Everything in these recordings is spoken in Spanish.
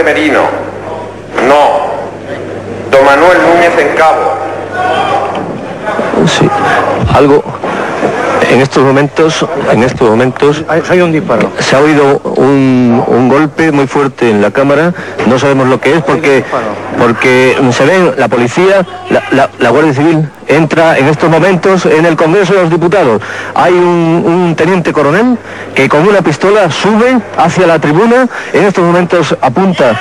Carlos Navarrete Merino. No. Don Manuel Núñez en Cabo. Sí, algo. En estos momentos, en estos momentos Hay un disparo. se ha oído un, un golpe muy fuerte en la cámara. No sabemos lo que es porque porque se ve la policía, la, la- la Guardia Civil entra en estos momentos en el Congreso de los Diputados. Hay un, un teniente coronel que con una pistola sube hacia la tribuna. En estos momentos apunta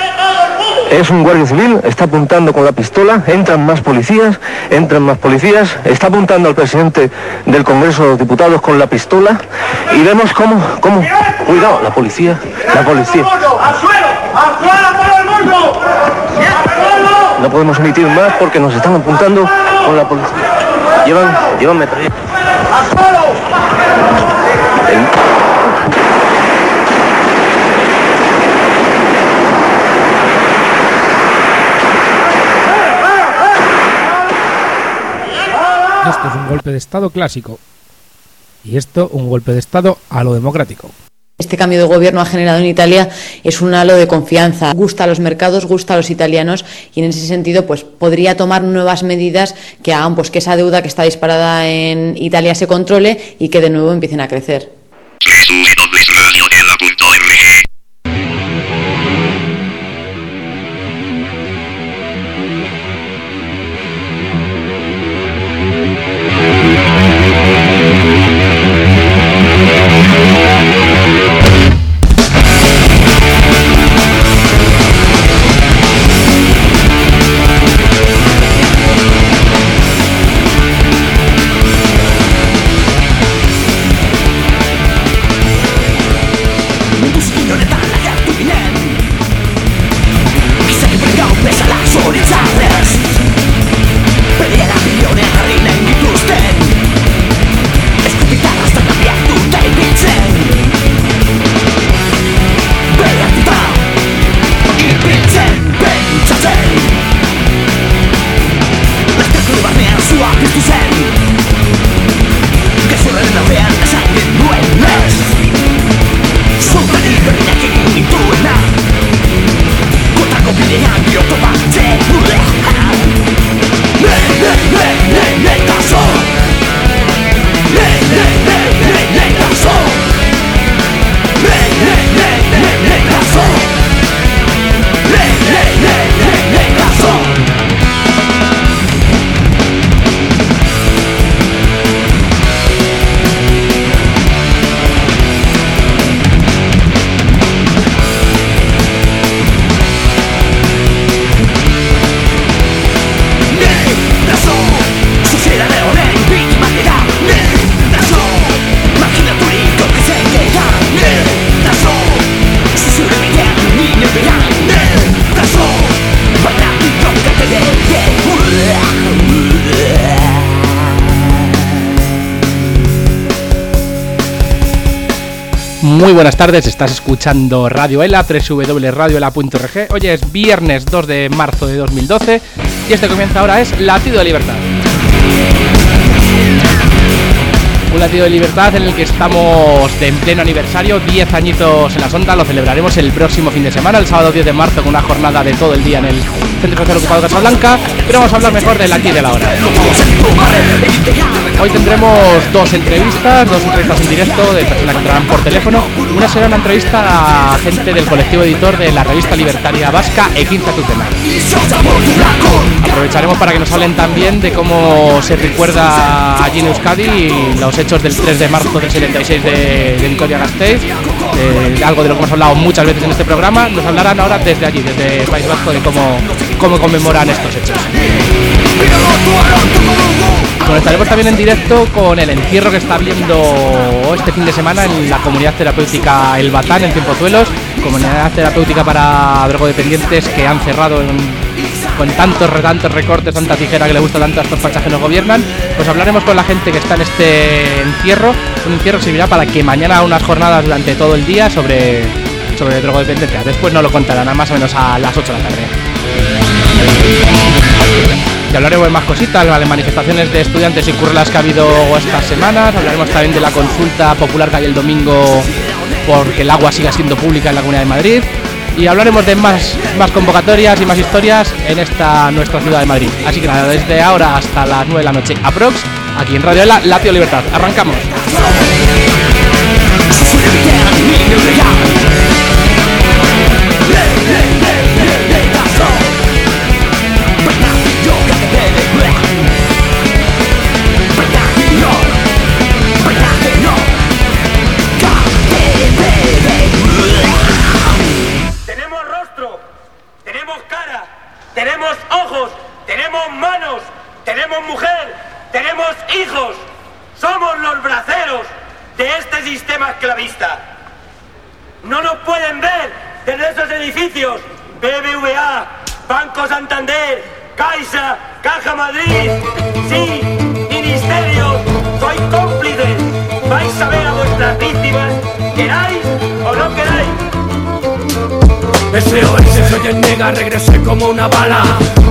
es un guardia civil, está apuntando con la pistola, entran más policías, entran más policías, está apuntando al presidente del Congreso de los Diputados con la pistola y vemos cómo, cómo, cuidado, la policía, la policía. No podemos emitir más porque nos están apuntando con la policía. Llevan, llevan metralla. Esto es un golpe de Estado clásico. Y esto un golpe de Estado a lo democrático. Este cambio de gobierno ha generado en Italia es un halo de confianza. Gusta a los mercados, gusta a los italianos y en ese sentido pues podría tomar nuevas medidas que hagan pues que esa deuda que está disparada en Italia se controle y que de nuevo empiecen a crecer. Buenas tardes, estás escuchando Radio Ela, www.radioela.org. Hoy es viernes 2 de marzo de 2012 y este comienza ahora es Latido de Libertad. Un latido de libertad en el que estamos en pleno aniversario, 10 añitos en la sonda, lo celebraremos el próximo fin de semana, el sábado 10 de marzo, con una jornada de todo el día en el Centro Social Ocupado Casablanca, pero vamos a hablar mejor del aquí de la hora. Hoy tendremos dos entrevistas, dos entrevistas en directo de personas que entrarán por teléfono. Una será una entrevista a gente del colectivo editor de la revista libertaria vasca Equinza Tutela. Aprovecharemos para que nos hablen también de cómo se recuerda allí en Euskadi los hechos del 3 de marzo del 76 de, de Vitoria-Gasteiz, de algo de lo que hemos hablado muchas veces en este programa. Nos hablarán ahora desde allí, desde País Vasco, de cómo, cómo conmemoran estos hechos. Conectaremos también en directo con el encierro que está habiendo este fin de semana en la comunidad terapéutica El Batán en Tiempozuelos, comunidad terapéutica para drogodependientes que han cerrado con tantos, tantos recortes, tanta tijera que le gusta tanto a estos fachas que nos gobiernan. Pues hablaremos con la gente que está en este encierro. Un encierro que servirá para que mañana unas jornadas durante todo el día sobre, sobre drogodependencia. Después nos lo contarán a más o menos a las 8 de la tarde. Y hablaremos de más cositas, de manifestaciones de estudiantes y curlas que ha habido estas semanas. Hablaremos también de la consulta popular que hay el domingo porque el agua siga siendo pública en la Comunidad de Madrid. Y hablaremos de más, más convocatorias y más historias en esta nuestra ciudad de Madrid. Así que nada, desde ahora hasta las 9 de la noche, aprox, aquí en Radio La, Latio Libertad. Arrancamos. Regresé como una bala.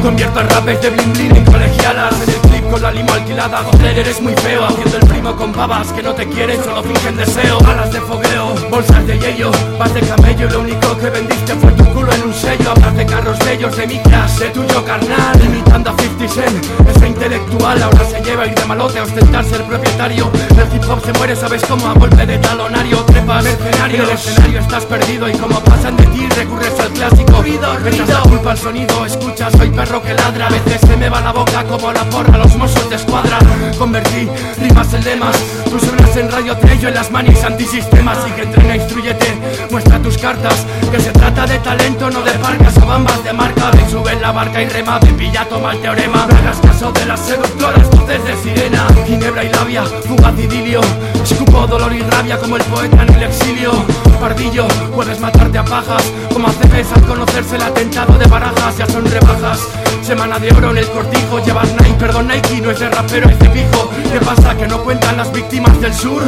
Convierto a rapes de bling bling en colegialas con la limo alquilada. Joder, eres muy feo Haciendo el primo con pavas que no te quieren Solo fingen deseo. Alas de fogueo, bolsas de hielo Vas de camello, lo único que vendiste fue tu culo en un sello. Hablas de carros bellos de mi clase Tuyo carnal, imitando a 50 Cent Ese intelectual. Ahora se lleva ir de malote A ostentar ser propietario. El hip hop se muere, sabes cómo a golpe de talonario. Trepas mercenario, en el escenario estás perdido Y como pasan de ti recurres es el clásico Echas la culpa al sonido, escucha, soy perro que ladra A veces se me va la boca como la porra, los mozos de escuadra. Convertí rimas en lemas, tú suenas en radio trello en las manis antisistemas. Y que entrena, instruyete, muestra tus cartas Que se trata de talento, no de parcas o bambas de marca. Ven, sube en la barca y rema, de pilla, toma el teorema. No hagas caso de las seductoras voces de sirena Ginebra y labia, fugaz idilio. Escupo dolor y rabia como el poeta en el exilio Pardillo, puedes matarte a pajas Como CPs al conocerse el atentado de barajas Ya son rebajas. Semana de oro en el cortijo Llevas Nike, perdón Nike No es de rapero, es de pijo ¿Qué pasa? Que no cuentan las víctimas del sur.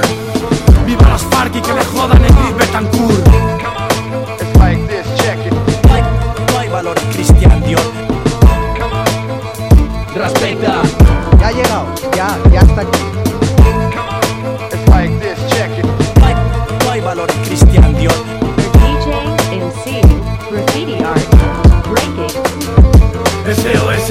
Viva las FARC y que le jodan en Gris Betancourt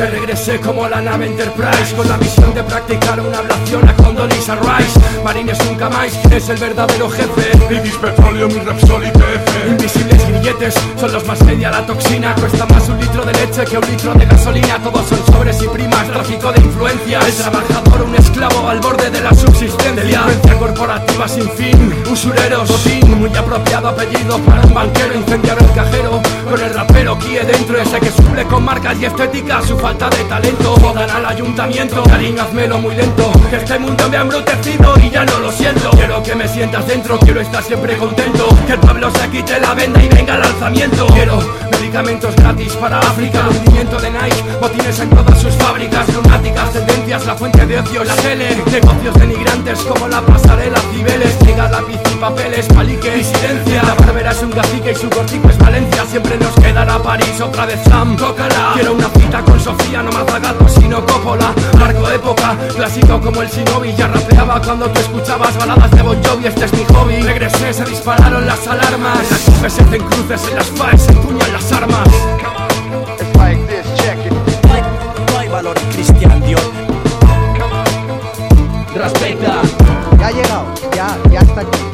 Regresé como la nave Enterprise Con la misión de practicar una ablación a Condoleezza Rice. Marines nunca más, ¿quién es el verdadero jefe? British Petroleum y Repsol y PF Invisibles grilletes, son los más media la toxina. Cuesta más un litro de leche que un litro de gasolina. Todos son sobres y primas, tráfico de influencias El trabajador, un esclavo al borde de la subsistencia. Delincuencia corporativa sin fin Usureros, botín, muy apropiado apellido para un banquero Incendiaron el cajero dentro Ese que suple con marcas y estética su falta de talento Jodan al ayuntamiento, cariño hazmelo muy lento Que este mundo me ha embrutecido y ya no lo siento. Quiero que me sientas dentro, quiero estar siempre contento Que el pueblo se quite la venda y venga al alzamiento. Quiero medicamentos gratis para África. Hundimiento de Nike, botines en todas sus fábricas Lunáticas, tendencias, la fuente de ocio, la tele Negocios denigrantes como la pasarela Cibeles, liga, lápiz y papeles, palique, disidencia. La barbera es un cacique y su cortico es Valencia. Siempre nos quedará París, otra vez Sam, tócala Quiero una cita con Sofía, no más gato sino Coppola. Marco época, clásico como el Shinobi. Ya rapeaba cuando tú escuchabas baladas de Bon Este es mi hobby, regresé, se dispararon las alarmas. En las cupes se hacen cruces, en las faes se empuñan las armas No hay, no hay valor en Dior. Respecta Ya ha llegado, ya, ya está aquí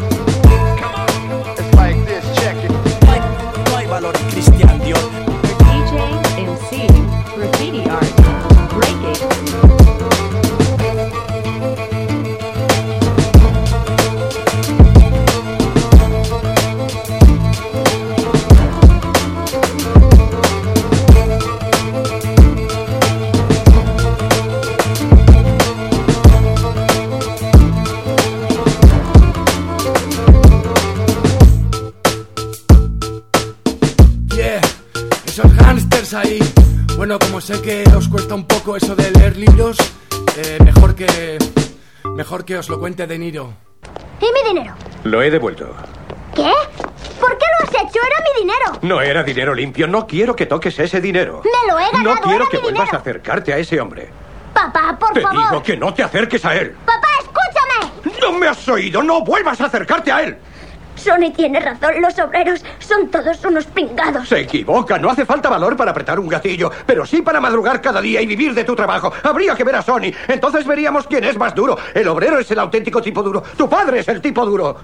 poco eso de leer libros, eh, mejor que. Mejor que os lo cuente De Niro. ¿Y mi dinero? Lo he devuelto. ¿Qué? ¿Por qué lo has hecho? Era mi dinero. No era dinero limpio. No quiero que toques ese dinero. Me lo he ganado. No quiero era que mi vuelvas dinero. a acercarte a ese hombre. Papá, por Te favor. digo que no te acerques a él. Papá, escúchame. No me has oído. No vuelvas a acercarte a él. Sony tiene razón, los obreros son todos unos pringados. Se equivoca, no hace falta valor para apretar un gatillo, pero sí para madrugar cada día y vivir de tu trabajo. Habría que ver a Sony, entonces veríamos quién es más duro. El obrero es el auténtico tipo duro, tu padre es el tipo duro.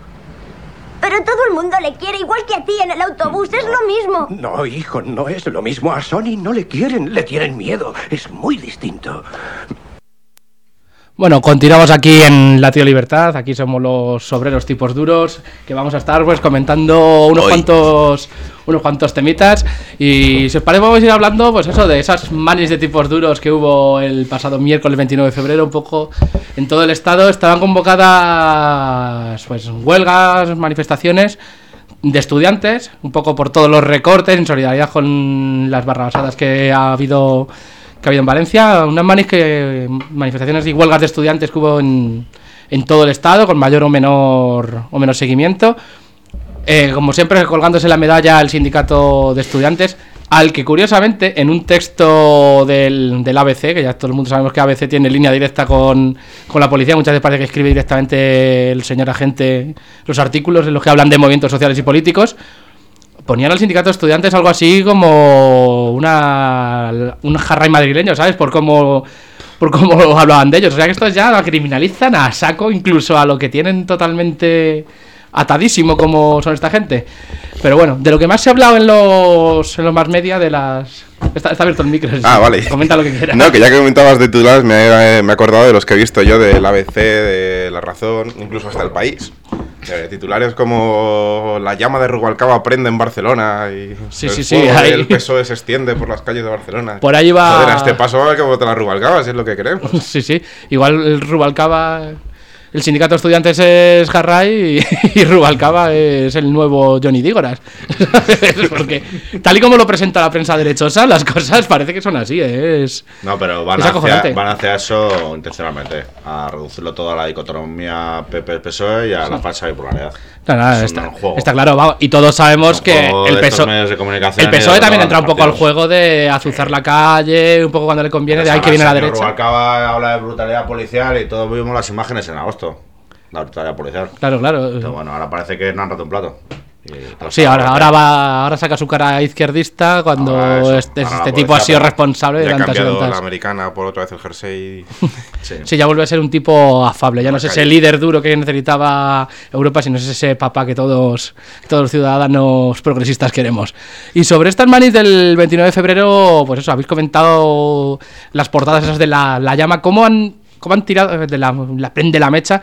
Pero todo el mundo le quiere igual que a ti en el autobús, es lo mismo. No, hijo, no es lo mismo. A Sony no le quieren, le tienen miedo. Es muy distinto. Bueno, continuamos aquí en La Tío Libertad. Aquí somos los obreros tipos duros que vamos a estar pues comentando unos cuantos unos cuantos temitas y si os parece vamos a ir hablando pues eso de esas manis de tipos duros que hubo el pasado miércoles 29 de febrero un poco en todo el estado estaban convocadas pues huelgas, manifestaciones de estudiantes, un poco por todos los recortes en solidaridad con las barrabasadas que ha habido que ha habido en Valencia, unas manis manifestaciones y huelgas de estudiantes que hubo en, en todo el estado, con mayor o menor, o menor seguimiento. Eh, como siempre, colgándose la medalla al sindicato de estudiantes, al que curiosamente, en un texto del, del ABC, que ya todo el mundo sabemos que ABC tiene línea directa con, con la policía, muchas veces parece que escribe directamente el señor agente los artículos en los que hablan de movimientos sociales y políticos, ponían al sindicato de estudiantes algo así como una un jarray madrileño, ¿sabes? Por cómo por cómo hablaban de ellos. O sea que estos ya la criminalizan a saco, incluso a lo que tienen totalmente atadísimo como son esta gente. Pero bueno, de lo que más se ha hablado en los, en los más media, de las... Está, está abierto el micro. Ah, vale. Comenta lo que quieras. No, que ya que comentabas de titulares, me he, me he acordado de los que he visto yo del ABC, de La Razón, incluso hasta El País. Eh, titulares como La llama de Rubalcaba prende en Barcelona y Sí, el sí, sí, ahí- del PSOE se extiende por las calles de Barcelona. Por ahí va- Joder, a este paso hay que votar a Rubalcaba, si es lo que queremos. Sí, sí. Igual el Rubalcaba... El sindicato de estudiantes es Jarray y, y Rubalcaba es el nuevo Johnny Dígoras. Porque tal y como lo presenta la prensa derechosa, las cosas parece que son así. ¿eh? Es, No, pero van hacia, van hacia eso intencionalmente, a reducirlo todo a la dicotomía PP-PSOE y a la falsa bipolaridad. No, no, Es está, claro, y todos sabemos que el comunicación el PSOE también entra un poco al juego de azuzar la calle, un poco cuando le conviene, de ahí que viene la derecha. Rubalcaba habla de brutalidad policial y todos vimos las imágenes en agosto. La brutalidad policial. Claro, claro. Pero bueno, ahora parece que no han roto un plato. Todos Sí, ahora, ahora va, ahora saca su cara izquierdista cuando eso, este, este tipo ha sido responsable de ya ha tantas cambiado la americana por otra vez el jersey. Sí, ya vuelve a ser un tipo afable. Ya no es ese líder duro que necesitaba Europa, sino es ese papá que todos, todos los ciudadanos progresistas queremos. Y sobre estas manis del 29 de febrero, pues eso, habéis comentado las portadas esas de la, la llama. ¿Cómo han, cómo han tirado de la, la prende la mecha?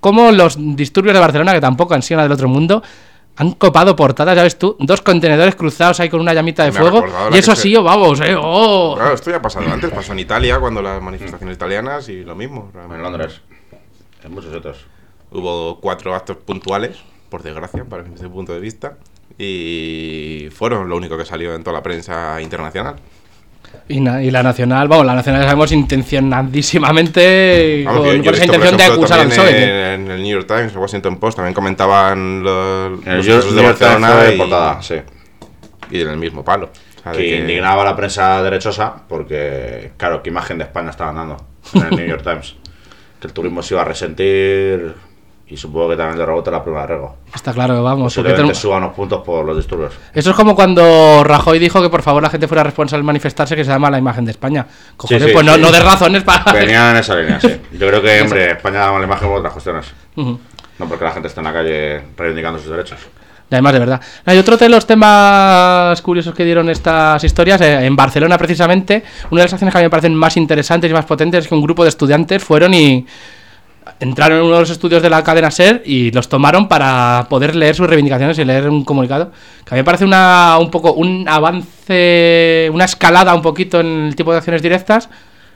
¿Cómo los disturbios de Barcelona, que tampoco han sido nada del otro mundo, han copado portadas, ya ves tú, dos contenedores cruzados ahí con una llamita de Me fuego? Y eso sí, se- vamos, eh, oh. Claro, esto ya ha pasado antes, pasó en Italia cuando las manifestaciones italianas y lo mismo. En Londres. En muchos otros. Hubo cuatro actos puntuales, por desgracia, para mi punto de vista, y fueron lo único que salió en toda la prensa internacional. Y, na- y la nacional, vamos, la nacional sabemos intencionadísimamente Vamos, con, que yo- yo con he esa visto, por intención de acusar al PSOE. En, en el New York Times, el Washington Post, también comentaban los, En el los New casos de York Times Barcelona y, portada, sí. y en el mismo palo. De que- indignaba a la prensa derechosa porque, claro, qué imagen de España estaban dando en el New York Times. Que el turismo se iba a resentir y supongo que también de rebote la prima de Rego. Está claro, vamos. porque tenemos- suba unos puntos por los disturbios. Eso es como cuando Rajoy dijo que por favor la gente fuera responsable de manifestarse, que se llama la imagen de España. Cojones, Sí, sí, pues no, sí. no de razones para. Venía en esa línea, sí. Yo creo que, hombre, España da mala imagen por otras cuestiones. Ujú. No porque la gente está en la calle reivindicando sus derechos. Y además, de verdad. Hay otro de los temas curiosos que dieron estas historias. eh, en Barcelona, precisamente, una de las acciones que a mí me parecen más interesantes y más potentes es que un grupo de estudiantes fueron y entraron en uno de los estudios de la cadena SER y los tomaron para poder leer sus reivindicaciones y leer un comunicado. Que a mí me parece una, un poco un avance, una escalada un poquito en el tipo de acciones directas,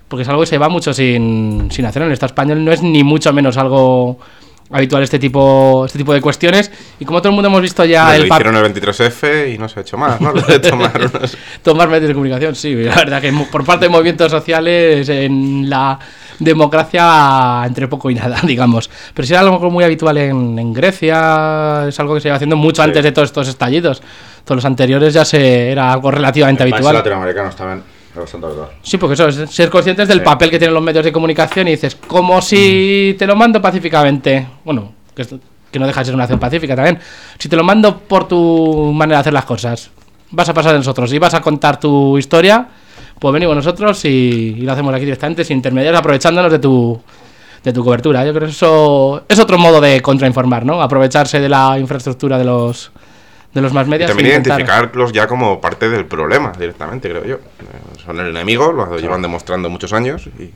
porque es algo que se va mucho sin, sin hacer en el Estado español. No es ni mucho menos algo habitual este tipo este tipo de cuestiones y como todo el mundo hemos visto ya Bueno, el lo hicieron el 23F y no se ha hecho más, ¿no? Lo de tomar unos- tomar medios de comunicación, sí, la verdad que por parte de movimientos sociales en la democracia entre poco y nada, digamos. Pero sí era algo muy habitual en, en Grecia, es algo que se iba haciendo mucho antes de todos estos estallidos. Todos los anteriores ya se era algo relativamente habitual. latinoamericanos también. Bastante. Sí, porque eso es ser conscientes del Sí. papel que tienen los medios de comunicación y dices, como si te lo mando pacíficamente. Bueno, que esto- que no deja de ser una acción pacífica también. Si te lo mando por tu manera de hacer las cosas, vas a pasar de nosotros y vas a contar tu historia, pues venimos nosotros y, y lo hacemos aquí directamente sin intermediarios, aprovechándonos de tu, de tu cobertura. Yo creo que eso es otro modo de contrainformar, ¿no? Aprovecharse de la infraestructura de los, de los más Y medios. también intentar- identificarlos ya como parte del problema directamente, creo yo. Eh, Son el enemigo, lo llevan demostrando muchos años. Y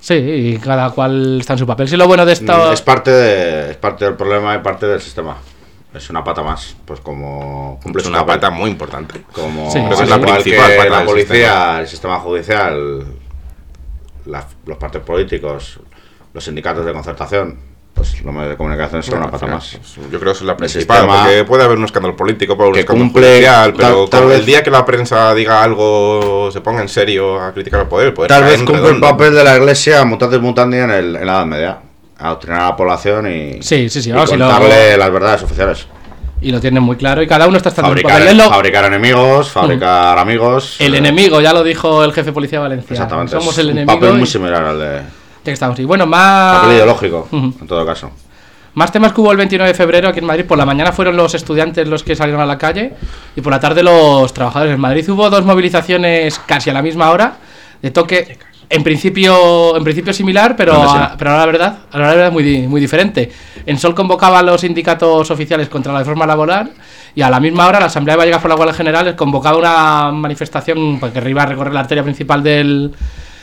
Sí, y cada cual está en su papel. Si lo bueno de esto... Mm, Es parte, de, es parte del problema y parte del sistema. Es una pata más, pues como cumple Es una papel. pata muy importante. Como Sí. Es la principal que pata la policía, sistema. el sistema judicial, la- los partidos políticos, los sindicatos de concertación, pues los medios de comunicación son una pata más. pues, Yo creo que es la principal, sistema porque puede haber un escándalo político, puede haber un escándalo cumple- judicial, pero tal- tal con vez- el día que la prensa diga algo, se ponga en serio a criticar al poder, pues Tal vez en cumple el papel de la iglesia mutatis mutandi en, el, en la Edad Media. Adoctrinar a la población y, Sí, sí, sí, y vamos, y lo- contarle las verdades oficiales. Y lo tienen muy claro y cada uno está estando en Fabricar. Es lo- fabricar enemigos, fabricar amigos. El eh, enemigo, ya lo dijo el jefe de policía de Valencia. Exactamente. Somos es el un enemigo. papel muy similar al de. Que estamos. Y bueno, más. Papel ideológico, en todo caso. Más temas que hubo el 29 de febrero aquí en Madrid. Por la mañana fueron los estudiantes los que salieron a la calle y por la tarde los trabajadores. En Madrid hubo dos movilizaciones casi a la misma hora de toque. En principio, en principio similar, pero, pero a la verdad, a la verdad muy, di- muy diferente. En Sol convocaba a los sindicatos oficiales contra la reforma laboral y a la misma hora la Asamblea de Vallecas por la Huelga General convocaba una manifestación pues, que iba a recorrer la arteria principal del,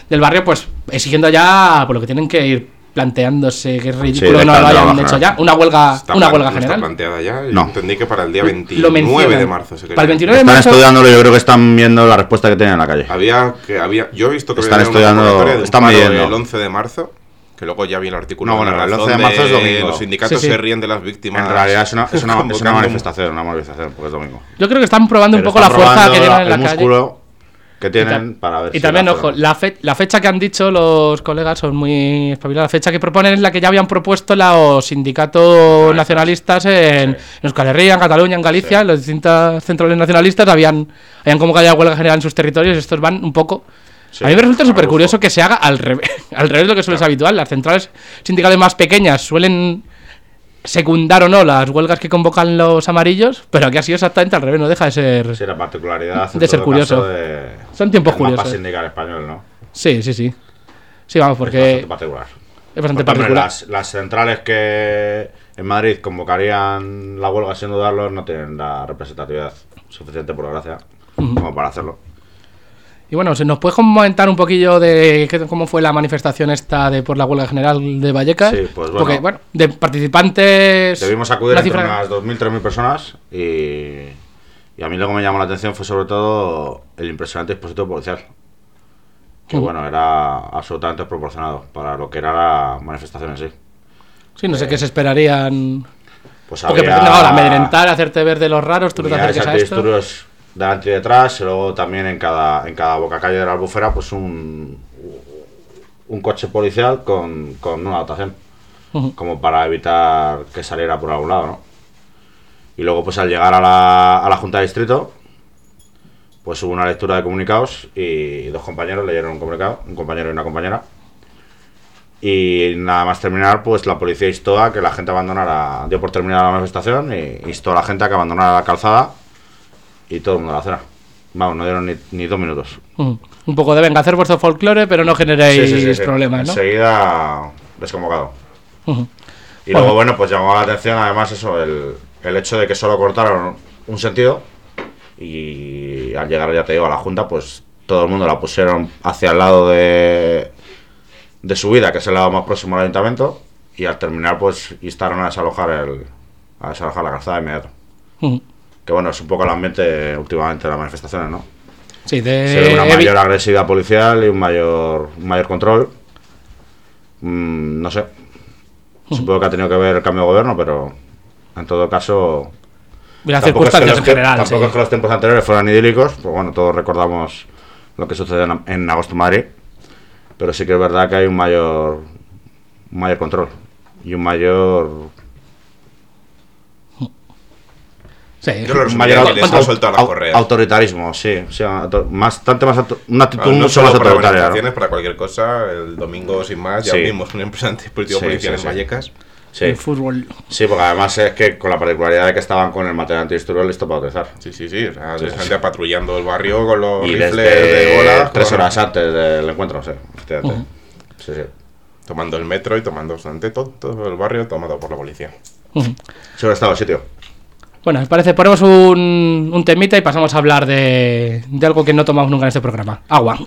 del barrio, pues exigiendo ya por lo que tienen que ir planteándose, que es ridículo que no lo hayan hecho ya, una huelga, Está una plan- huelga no está general. planteada ya. Yo No. entendí que para el día Lo 29 mencionan. de marzo. se Para el quería. 29 de Están marzo- estudiándolo, yo creo que están viendo la respuesta que tienen en la calle. Había que había, yo he visto que Están estudiando- de están midiendo. el 11 de marzo, que luego ya vi el artículo. No, bueno, el Razón 11 de marzo es domingo. Los sindicatos Sí, sí. se ríen de las víctimas. En realidad es una, es una, es una manifestación, una movilización, porque es domingo. Yo creo que están probando un poco la están fuerza que tienen en el la calle. Que Y tienen ta- para ver Y si también, la ojo, la, fe- la fecha que han dicho los colegas son muy espabilados. La fecha que proponen es la que ya habían propuesto los sindicatos nacionalistas en, en Euskal Herria, en Cataluña, en Galicia, las distintas centrales nacionalistas habían, habían convocado ya huelga general en sus territorios. Y estos van un poco... Sí, a mí me resulta súper curioso que se haga al revés, al revés de lo que suele ser habitual. Las centrales sindicales más pequeñas suelen secundar o no las huelgas que convocan los amarillos, pero aquí ha sido exactamente al revés, no deja de ser... Sí, la particularidad de ser curioso. de- Son tiempos mapa curiosos. sindical español, ¿no? Sí, sí, sí. Sí, vamos, Es porque bastante particular. es bastante Porque, hombre, particular. las, las centrales que en Madrid convocarían la huelga sin dudarlo no tienen la representatividad suficiente, por desgracia, Ujú. como para hacerlo. Y bueno, ¿se nos puede comentar un poquillo de qué- cómo fue la manifestación esta de por la huelga general de Vallecas? Sí, pues bueno. Porque, bueno, de participantes... Debimos acudir entre cifra- unas 2.000, 3.000 personas y, y a mí lo que me llamó la atención fue sobre todo el impresionante dispositivo policial. Que Ujú. bueno, era absolutamente proporcionado para lo que era la manifestación en sí. Sí, no sé qué se esperarían... Pues Porque había pretenden ahora amedrentar, hacerte ver de los raros, tú no te acerques a esto. Delante y detrás y luego también en cada, en cada boca calle de la albufera pues un, un coche policial con, con una dotación. Como para evitar que saliera por algún lado, ¿no? Y luego, pues al llegar a la, a la Junta de Distrito, pues hubo una lectura de comunicados y dos compañeros leyeron un comunicado, un compañero y una compañera. Y nada más terminar, pues la policía instó a que la gente abandonara, dio por terminada la manifestación y instó a la gente a que abandonara la calzada y todo el mundo a la acera. Vamos, no dieron ni, ni dos minutos. Ujú. Un poco de venga, hacer vuestro folclore, pero no generéis Sí, sí, sí, sí. problemas, ¿no? Enseguida desconvocado. Y Bueno. luego, bueno, pues llamó la atención además eso, el, el hecho de que solo cortaron un sentido y al llegar, ya te digo, a la Junta, pues todo el mundo la pusieron hacia el lado de, de subida, que es el lado más próximo al ayuntamiento, y al terminar, pues instaron a desalojar, el, a desalojar la calzada de inmediato. Ujú. Que bueno, es un poco el ambiente últimamente de las manifestaciones, ¿no? Sí, de... Se ve una mayor agresividad policial y un mayor, un mayor control. Mm, no sé. Supongo que ha tenido que ver el cambio de gobierno, pero en todo caso. Las tampoco es que los en tie- general, Tampoco sí. es que los tiempos anteriores fueran idílicos, pues bueno, todos recordamos lo que sucedió en, en agosto Madrid. Pero sí que es verdad que hay un mayor, un mayor control y un mayor Sí, yo creo que ha soltado las correas. Autoritarismo, sí. O sea, más, tanto más una actitud no mucho más para autoritaria. ¿no? Para cualquier cosa, el domingo sin más, ya sí. vimos un empresario político sí, policial en Vallecas. Sí. El fútbol. Sí, porque además es que con la particularidad de que estaban con el material antidisturbial listo para utilizar. Sí, sí, sí. O sea, sí, patrullando el barrio con los y rifles de bola. Tres horas antes del encuentro, sí. Uh -huh. Sí, sí. Tomando el metro y tomando bastante todo, todo el barrio tomado por la policía. Uh -huh. Sobre estado el sitio. Bueno, os parece, ponemos un, temita y pasamos a hablar de algo que no tomamos nunca en este programa, agua.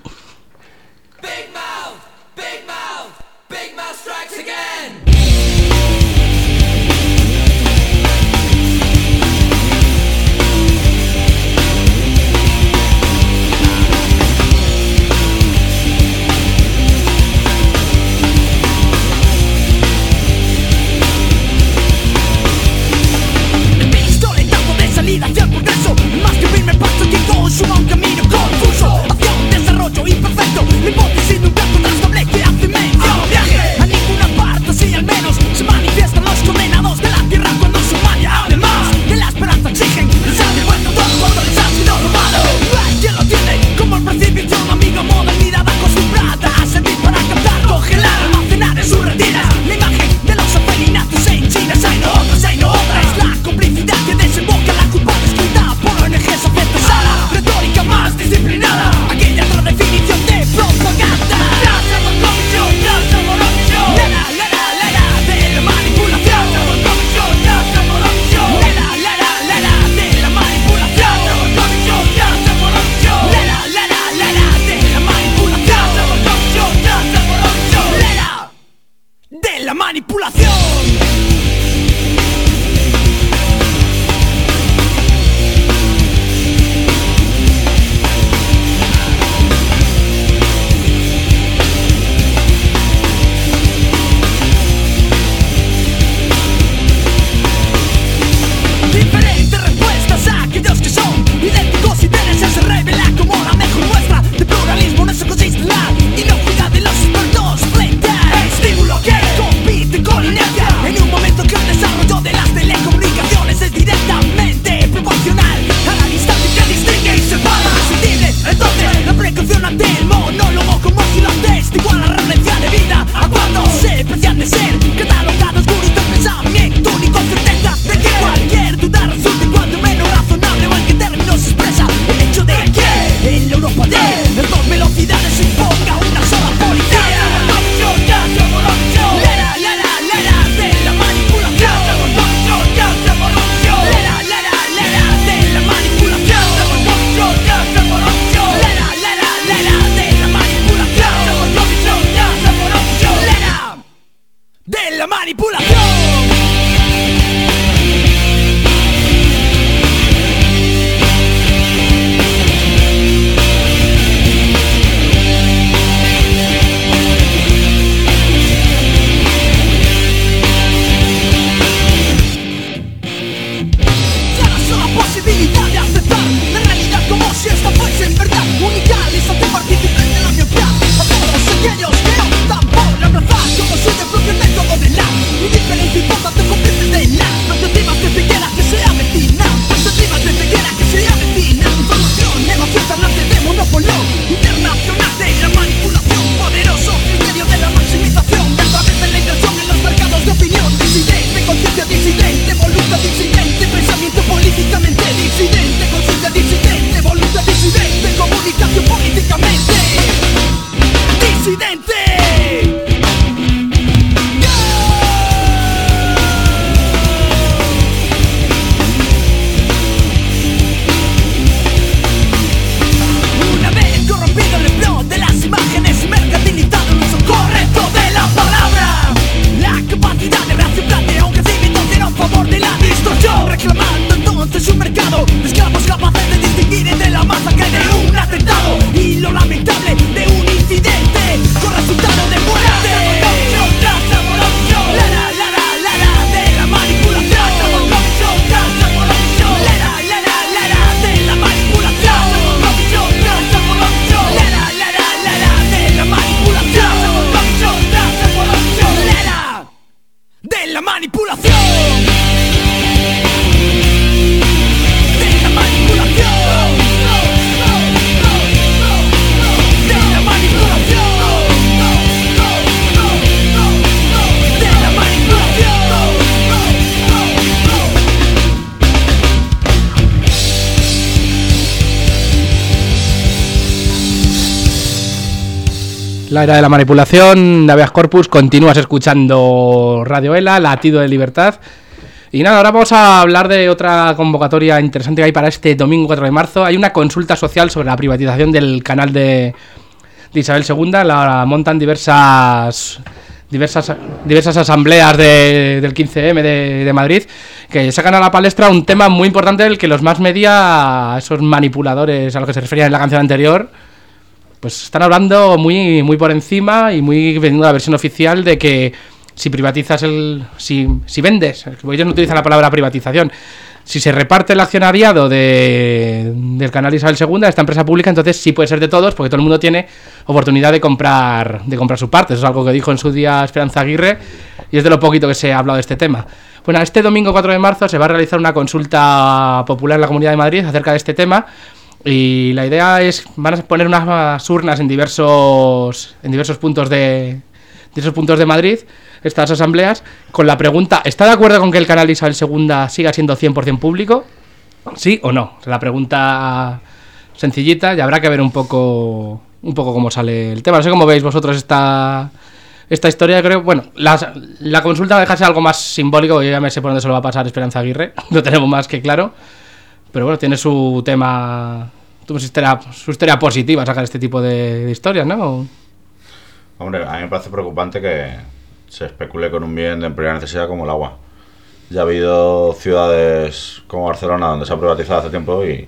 Era de la manipulación, de habeas corpus, continúas escuchando Radio Ela, Latido de Libertad. Y nada, ahora vamos a hablar de otra convocatoria interesante que hay para este domingo 4 de marzo. Hay una consulta social sobre la privatización del canal de, Isabel II. La montan diversas diversas, diversas asambleas de- del 15M de, de Madrid que sacan a la palestra un tema muy importante del que los más media, esos manipuladores a los que se refería en la canción anterior, pues están hablando muy, muy por encima y muy vendiendo la versión oficial de que si privatizas el. Si, si vendes, ellos no utilizan la palabra privatización. Si se reparte el accionariado de, del canal Isabel II, de esta empresa pública, entonces sí puede ser de todos, porque todo el mundo tiene oportunidad de comprar, de comprar su parte. Eso es algo que dijo en su día Esperanza Aguirre y es de lo poquito que se ha hablado de este tema. Bueno, este domingo 4 de marzo se va a realizar una consulta popular en la Comunidad de Madrid acerca de este tema. Y la idea es, van a poner unas urnas en diversos, en diversos puntos de, diversos puntos de Madrid, estas asambleas, con la pregunta, ¿está de acuerdo con que el canal Isabel II siga siendo 100% público? ¿Sí o no? La pregunta sencillita y habrá que ver un poco, un poco cómo sale el tema. No sé cómo veis vosotros esta, esta historia. Creo, bueno, la, consulta va a dejarse algo más simbólico, yo ya me sé por dónde se lo va a pasar Esperanza Aguirre, lo tenemos más que claro. Pero bueno, tiene su tema, su historia, su historia positiva sacar este tipo de, historias, ¿no? Hombre, a mí me parece preocupante que se especule con un bien de primera necesidad como el agua. Ya ha habido ciudades como Barcelona donde se ha privatizado hace tiempo y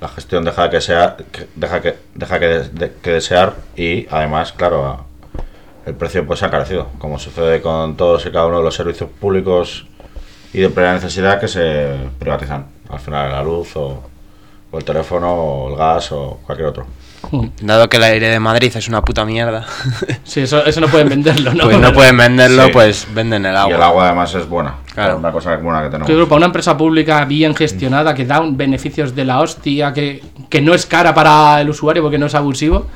la gestión deja que sea que- deja que deja que, de- de- que desear y además, claro, el precio pues se ha encarecido, como sucede con todos y cada uno de los servicios públicos y de primera necesidad que se privatizan. Al final la luz o, o el teléfono o el gas o cualquier otro. Dado que el aire de Madrid es una puta mierda. Sí, eso, eso no pueden venderlo, ¿no? Pues no pueden venderlo, Sí. pues venden el agua. Y el agua además es buena. Claro. Una cosa buena que tenemos. Que para una empresa pública bien gestionada, que da un- beneficios de la hostia, que, que no es cara para el usuario porque no es abusivo,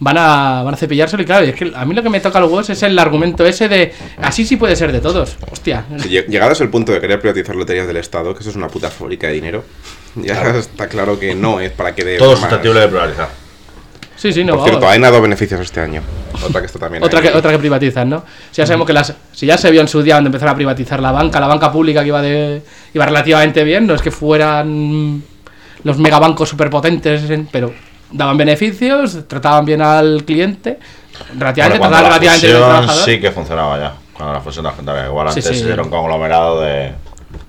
van a, van a cepillárselo. Y claro, es que a mí lo que me toca los huevos es el argumento ese de así sí puede ser de todos. Hostia. Llegados al punto de querer privatizar loterías del Estado, que eso es una puta fábrica de dinero, ya Claro. está claro que no es para que dé Todo más. susceptible de privatizar. Sí, sí, no. Por cierto. AENA ha dado beneficios este año. Otra que está también Otra que, otra que privatizan, ¿no? Si ya sabemos que las, si ya se vio en su día cuando empezaron a privatizar la banca, la banca pública que iba de iba relativamente bien, no es que fueran los megabancos superpotentes, en- pero daban beneficios, trataban bien al cliente, relativamente, Bueno, trataban la relativamente bien al trabajador. sí que funcionaba ya. Cuando la fusión de Argentaria. Igual Sí, antes sí. era un conglomerado de.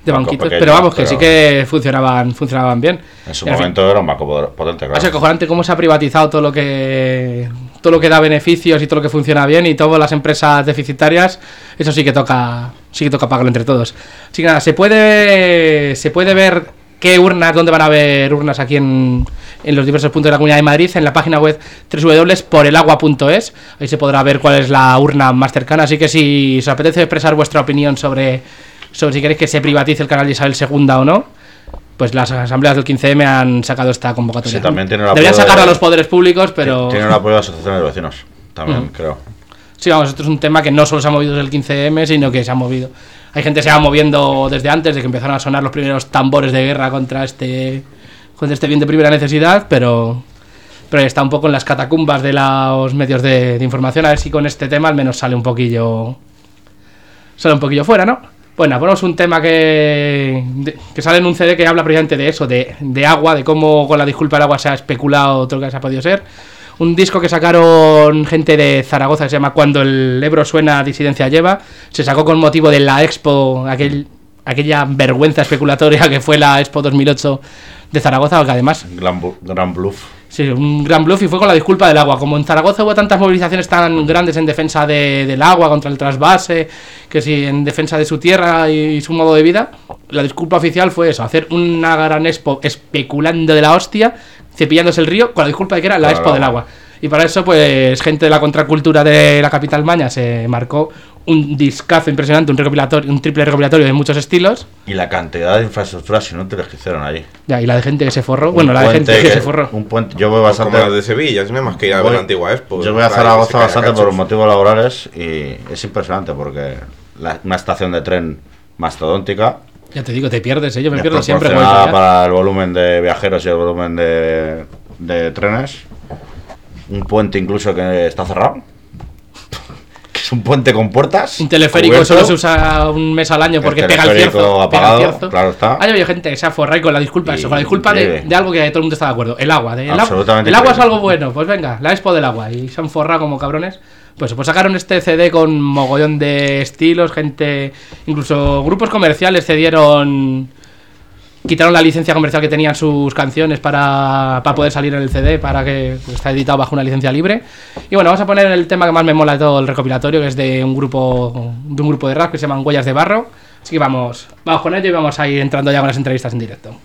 de banquitos, pequeños, pero vamos, que pero sí que funcionaban, funcionaban bien. En su al fin- momento era un banco potente, claro. Es acojonante cómo se ha privatizado todo lo que todo lo que da beneficios y todo lo que funciona bien y todas las empresas deficitarias, eso sí que toca sí que toca pagarlo entre todos. Así que nada, se puede se puede ver qué urnas, dónde van a haber urnas aquí en, en los diversos puntos de la Comunidad de Madrid, en la página web www.porelagua.es. Ahí se podrá ver cuál es la urna más cercana, así que si os apetece expresar vuestra opinión sobre sobre si queréis que se privatice el canal de Isabel II o no, pues las asambleas del 15M han sacado esta convocatoria. Sí, también tiene el Deberían apoyo sacarlo de- a los poderes públicos, pero. Tiene el apoyo de asociaciones de vecinos. También, creo. Sí, vamos, esto es un tema que no solo se ha movido desde el 15M, sino que se ha movido. Hay gente que se va moviendo desde antes de que empezaron a sonar los primeros tambores de guerra contra este contra este bien de primera necesidad, pero pero está un poco en las catacumbas de los medios de, información, a ver si con este tema al menos sale un poquillo sale un poquillo fuera, ¿no? Bueno, ponemos un tema que, que sale en un CD que habla precisamente de eso, de, de agua, de cómo con la disculpa del agua se ha especulado todo lo que se ha podido ser. Un disco que sacaron gente de Zaragoza que se llama Cuando el Ebro suena, disidencia lleva. Se sacó con motivo de la Expo, aquel, aquella vergüenza especulatoria que fue la Expo 2008 de Zaragoza, que además Gran, gran bluff. Sí, un gran bluff y fue con la disculpa del agua. Como en Zaragoza hubo tantas movilizaciones tan grandes en defensa de- del agua, contra el trasvase, que si en defensa de su tierra y su modo de vida, la disculpa oficial fue eso, hacer una gran expo especulando de la hostia, cepillándose el río, con la disculpa de que era la expo del agua. Y para eso, pues, gente de la contracultura de la capital maña se marcó un discazo impresionante, un recopilatorio, un triple recopilatorio de muchos estilos. Y la cantidad de infraestructuras inútiles que hicieron allí. Ya, y la de gente que se forró. Un bueno, la de gente que, se forró. Un puente. Yo voy bastante. Como de Sevilla, es más que ir a ver la antigua Expo. Yo voy a Zaragoza bastante por motivos laborales y es impresionante porque la- una estación de tren mastodóntica Ya te digo, te pierdes, ¿eh? yo me pierdo siempre. para el volumen de viajeros y el volumen de, de trenes un puente incluso que está cerrado. Es un puente con puertas. Un teleférico cubierto. solo se usa un mes al año porque El pega el cierzo. pega el apagado, cierzo. claro está. Hay habido gente que se ha forrado y con la disculpa, eso, con la disculpa de, algo que todo el mundo está de acuerdo. El agua. de- el agua- Absolutamente el agua es algo bueno, pues venga, la expo del agua. Y se han forrado como cabrones. Pues, pues sacaron este CD con mogollón de estilos, gente. Incluso grupos comerciales cedieron. Quitaron la licencia comercial que tenían sus canciones para, para poder salir en el CD, para que está editado bajo una licencia libre. Y bueno, vamos a poner el tema que más me mola de todo el recopilatorio, que es de un grupo de un grupo de rap que se llaman Huellas de Barro. Así que vamos, vamos con ello y vamos a ir entrando ya con las entrevistas en directo.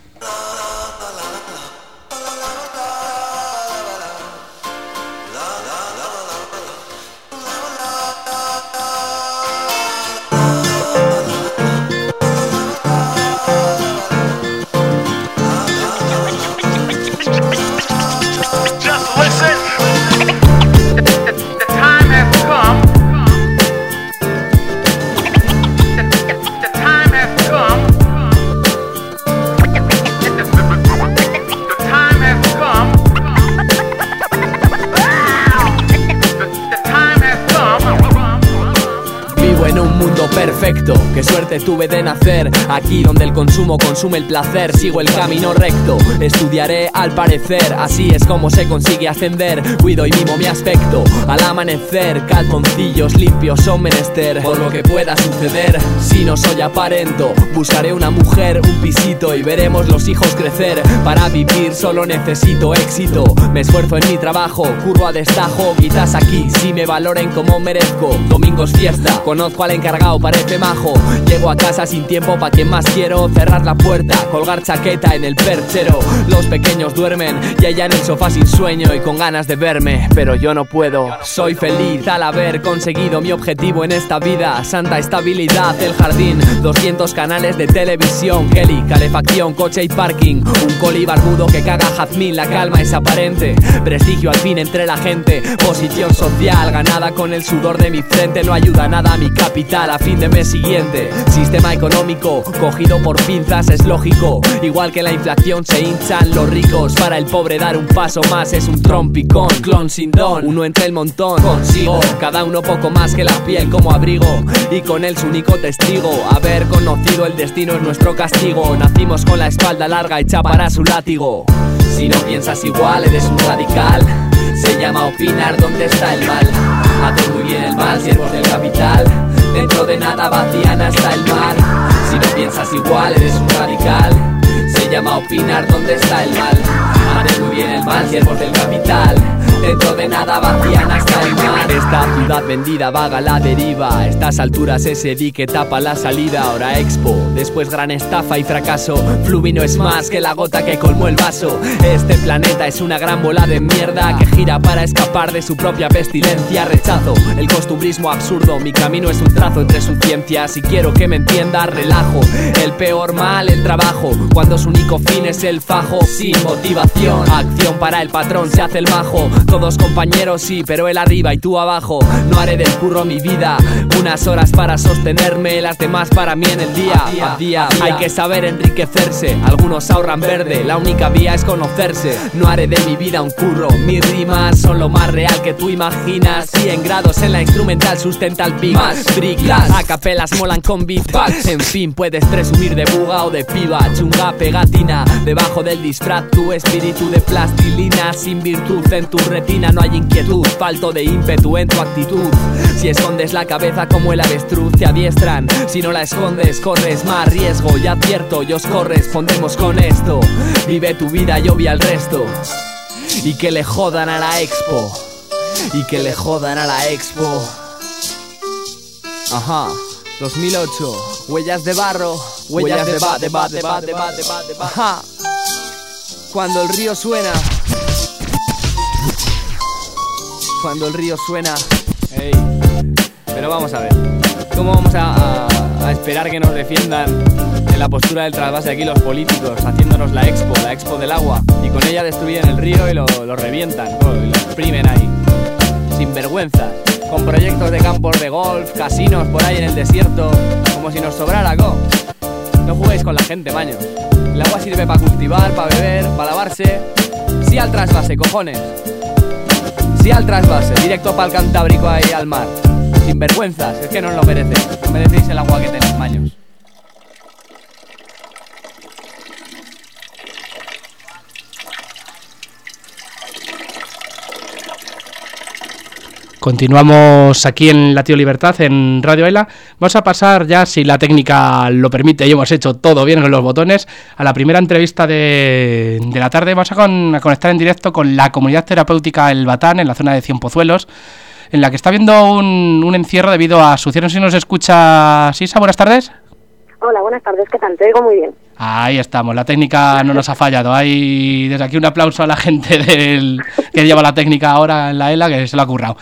Aquí donde el consumo consume el placer Sigo el camino recto, estudiaré al parecer Así es como se consigue ascender. Cuido y mimo mi aspecto Al amanecer, calzoncillos limpios son menester. Por lo que pueda suceder, si no soy aparento Buscaré una mujer, un pisito Y veremos los hijos crecer. Para vivir solo necesito éxito Me esfuerzo en mi trabajo, curro a destajo Quizás aquí si me valoren como merezco. Domingos fiesta, conozco al encargado, parece majo. Llego a casa sin tiempo pa' quien más quiero Cerrar la puerta, colgar chaqueta en el perchero. Los pequeños duermen y ella en el sofá sin sueño Y con ganas de verme, pero yo no puedo. Soy feliz al haber conseguido mi objetivo en esta vida. Santa estabilidad, el jardín 200 canales de televisión Kelly, calefacción, coche y parking. Un coli barbudo que caga jazmín, la calma es aparente. Prestigio al fin entre la gente Posición social ganada con el sudor de mi frente. No ayuda nada a mi capital a fin de mes siguiente. Sistema económico cogido por pinzas es lógico. Igual que la inflación se hinchan los ricos. Para el pobre dar un paso más es un trompicón. Clon sin don, uno entre el montón. Consigo, cada uno poco más que la piel como abrigo. Y con él su único testigo. Haber conocido el destino es nuestro castigo. Nacimos con la espalda larga hecha para su látigo. Si no piensas igual eres un radical. Se llama opinar dónde está el mal. Hacer muy bien el mal, siervos del capital. Dentro de nada vacían hasta el mar Si no piensas igual eres un radical. Se llama opinar dónde está el mal. Hacer muy bien el mal, siervos del capital Dentro de nada vacían hasta el mar Esta ciudad vendida vaga la deriva. Estas alturas ese dique tapa la salida. Ahora expo, después gran estafa y fracaso. Fluvino es más que la gota que colmó el vaso. Este planeta es una gran bola de mierda Que gira para escapar de su propia pestilencia. Rechazo el costumbrismo absurdo. Mi camino es un trazo entre su ciencia. Si quiero que me entienda, relajo El peor mal, el trabajo. Cuando su único fin es el fajo Sin motivación, acción para el patrón Se hace el majo, todos compañeros sí Pero él arriba y tú abajo. No haré del curro mi vida Unas horas para sostenerme Las demás para mí en el día. A día Hay que saber enriquecerse Algunos ahorran verde La única vía es conocerse. No haré de mi vida un curro Mis rimas son lo más real que tú imaginas. 100 grados en la instrumental sustenta el beat. Más a capelas molan con beat En fin, puedes presumir de buga o de piba Chunga pegatina. Debajo del disfraz tu espíritu de plastilina Sin virtud en tu retina no hay inquietud. Falto de ímpetu en tu actitud. Si escondes la cabeza como el avestruz te adiestran. Si no la escondes corres más riesgo. Ya advierto y os correspondemos con esto. Vive tu vida y obvia el resto. Y que le jodan a la expo. Y que le jodan a la expo. Ajá. 2008 Huellas de barro. Huellas de ba, de ba, de ba, de ba, de ba, de ba. Ajá. Cuando el río suena Cuando el río suena Ey Pero vamos a ver ¿Cómo vamos a, esperar que nos defiendan en la postura del trasvase aquí los políticos haciéndonos la expo, la expo del agua y con ella destruyen el río y lo, revientan, oh, lo exprimen ahí sin vergüenza, con proyectos de campos de golf, casinos por ahí en el desierto, como si nos sobrara go. No juguéis con la gente, maño. El agua sirve para cultivar, para beber, para lavarse. Sí al trasvase, cojones. Y al trasvase, directo para el Cantábrico ahí al mar. Sin vergüenzas, es que no os lo merecéis. No merecéis el agua que tenéis, maños. Continuamos aquí en La Tío Libertad, en Radio Ela. Vamos a pasar ya, si la técnica lo permite y hemos hecho todo bien con los botones, a la primera entrevista de, de la tarde. Vamos a, con- a conectar en directo con la comunidad terapéutica El Batán, en la zona de Cienpozuelos, en la que está habiendo un, un encierro debido a su cierre. Si nos escucha Sisa, buenas tardes. Hola, buenas tardes, ¿qué tal? Te oigo muy bien. Ahí estamos, la técnica no nos ha fallado. Hay desde aquí un aplauso a la gente del, que lleva la técnica ahora en la ELA, que se lo ha currado.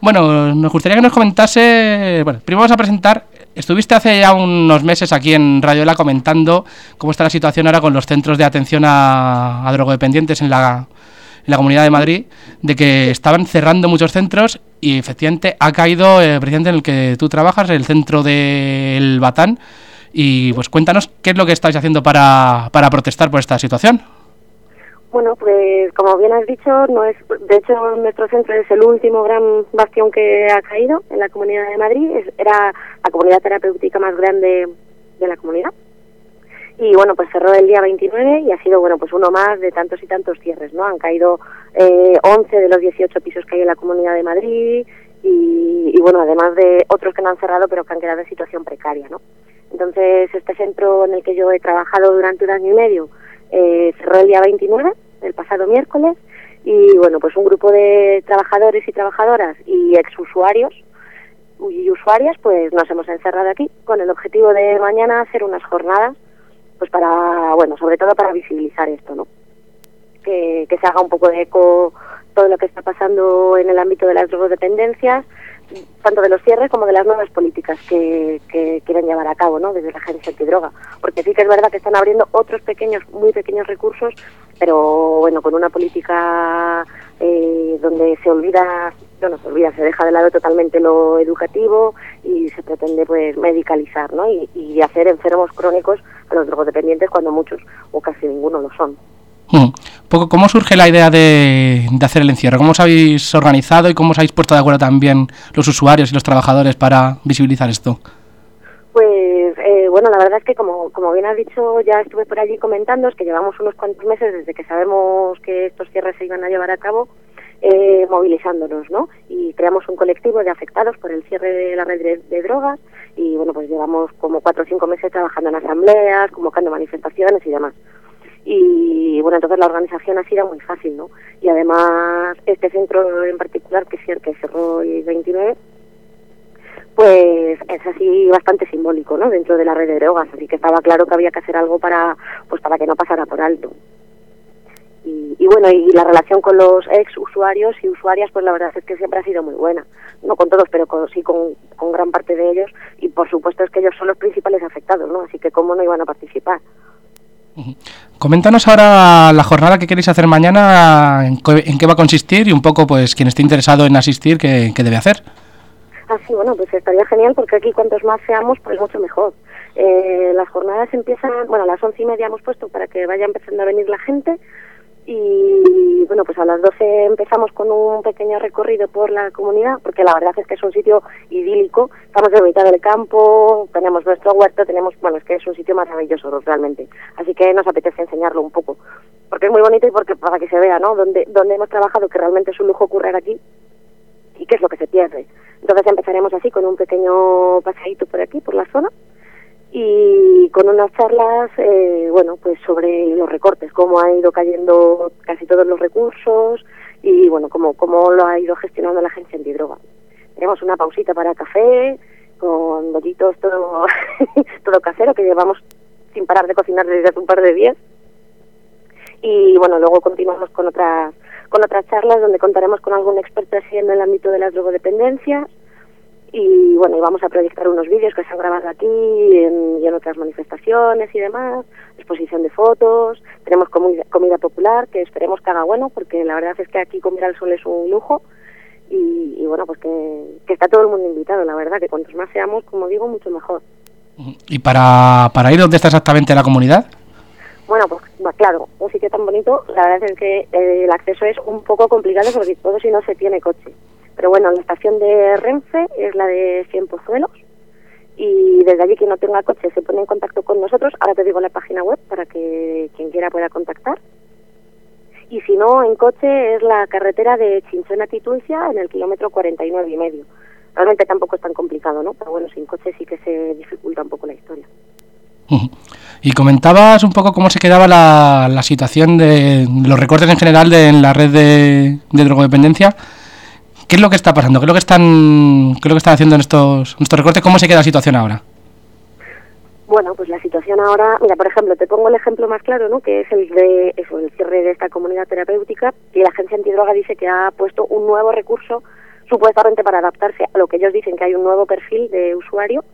Bueno, nos gustaría que nos comentase. Bueno, primero vamos a presentar. Estuviste hace ya unos meses aquí en Radio ELA comentando cómo está la situación ahora con los centros de atención a, drogodependientes en la, en la Comunidad de Madrid, de que estaban cerrando muchos centros y efectivamente ha caído eh, precisamente en el que tú trabajas, el centro del Batán. Y pues cuéntanos qué es lo que estáis haciendo para, para protestar por esta situación. Bueno, pues como bien has dicho, no es, de hecho nuestro centro es el último gran bastión que ha caído en la Comunidad de Madrid. Es- era la comunidad terapéutica más grande de la comunidad. Y bueno, pues cerró el día 29 y ha sido, bueno, pues uno más de tantos y tantos cierres, ¿no? Han caído eh, 11 de los 18 pisos que hay en la Comunidad de Madrid y, y, bueno, además de otros que no han cerrado pero que han quedado en situación precaria, ¿no? Entonces, este centro en el que yo he trabajado durante un año y medio eh, cerró el día 29, el pasado miércoles, y bueno, pues un grupo de trabajadores y trabajadoras y exusuarios y usuarias, pues nos hemos encerrado aquí con el objetivo de mañana hacer unas jornadas, pues para, bueno, sobre todo para visibilizar esto, ¿no? Que, que se haga un poco de eco todo lo que está pasando en el ámbito de las drogodependencias, tanto de los cierres como de las nuevas políticas que, que quieren llevar a cabo ¿no? desde la agencia antidroga. Porque sí que es verdad que están abriendo otros pequeños, muy pequeños recursos, pero bueno, con una política eh, donde se olvida, no, no se olvida, se deja de lado totalmente lo educativo y se pretende pues medicalizar ¿no? y, hacer enfermos crónicos a los drogodependientes cuando muchos o casi ninguno lo son. Hmm. Poco, ¿Cómo surge la idea de, de hacer el encierro? ¿Cómo os habéis organizado y cómo os habéis puesto de acuerdo también los usuarios y los trabajadores para visibilizar esto? Pues eh, bueno, la verdad es que como, como bien has dicho, ya estuve por allí comentando, es que llevamos unos cuantos meses desde que sabemos que estos cierres se iban a llevar a cabo, eh, movilizándonos, ¿no? Y creamos un colectivo de afectados por el cierre de la red de, de drogas y bueno, pues llevamos como cuatro o cinco meses trabajando en asambleas, convocando manifestaciones y demás. Y bueno, entonces la organización ha sido muy fácil, ¿no? Y además este centro en particular, que, cier- que cerró el 29, pues es así bastante simbólico, ¿no? Dentro de la red de drogas, así que estaba claro que había que hacer algo para, pues para que no pasara por alto. Y, y bueno, y la relación con los ex usuarios y usuarias, pues la verdad es que siempre ha sido muy buena. No con todos, pero con- sí con, con gran parte de ellos. Y por supuesto es que ellos son los principales afectados, ¿no? Así que cómo no iban a participar. Coméntanos ahora la jornada que queréis hacer mañana, en, en qué va a consistir y un poco, pues, quien esté interesado en asistir, qué, qué debe hacer. Ah, sí, bueno, pues estaría genial porque aquí cuantos más seamos, pues mucho mejor. Eh, las jornadas empiezan, bueno, a las once y media hemos puesto para que vaya empezando a venir la gente y bueno, pues a las doce empezamos con un pequeño recorrido por la comunidad porque la verdad es que es un sitio idílico, estamos en mitad del campo, tenemos nuestro huerto, tenemos, bueno, es que es un sitio maravilloso realmente, así que nos apetece enseñarlo un poco porque es muy bonito y porque para que se vea, ¿no? Donde, donde hemos trabajado, que realmente es un lujo currar aquí y qué es lo que se pierde. Entonces empezaremos así con un pequeño paseíto por aquí, por la zona, y con unas charlas, eh, bueno, pues sobre los recortes, cómo ha ido cayendo casi todos los recursos y, bueno, cómo, cómo lo ha ido gestionando la agencia antidroga. Tenemos una pausita para café, con bollitos, todo, todo casero, que llevamos sin parar de cocinar desde hace un par de días. Y bueno, luego continuamos con otras con otras charlas donde contaremos con algún experto en el ámbito de las drogodependencias y bueno, y vamos a proyectar unos vídeos que se han grabado aquí en- y en otras manifestaciones y demás, exposición de fotos, tenemos comida, comida popular que esperemos que haga bueno porque la verdad es que aquí comer al sol es un lujo y, y bueno, pues que, que está todo el mundo invitado, la verdad, que cuantos más seamos, como digo, mucho mejor. ¿Y para, para ir dónde está exactamente la comunidad? Bueno, pues claro, un sitio tan bonito, la verdad es que eh, el acceso es un poco complicado, sobre todo si no se tiene coche. Pero bueno, la estación de Renfe es la de Cien Pozuelos y desde allí quien no tenga coche se pone en contacto con nosotros. Ahora te digo la página web para que quien quiera pueda contactar. Y si no, en coche es la carretera de Chinchón a Tituncia en el kilómetro 49 y medio. Realmente tampoco es tan complicado, ¿no? Pero bueno, sin coche sí que se dificulta un poco la historia. Y comentabas un poco cómo se quedaba la, la situación de los recortes en general de, en la red de drogodependencia. ¿Qué es lo que está pasando? ¿Qué es lo que están, qué es lo que están haciendo en estos, en estos recortes? ¿Cómo se queda la situación ahora? Bueno, pues la situación ahora, mira, por ejemplo, te pongo el ejemplo más claro, ¿no? Que es el de eso, el cierre de esta comunidad terapéutica y la agencia antidroga dice que ha puesto un nuevo recurso supuestamente para adaptarse a lo que ellos dicen que hay un nuevo perfil de usuario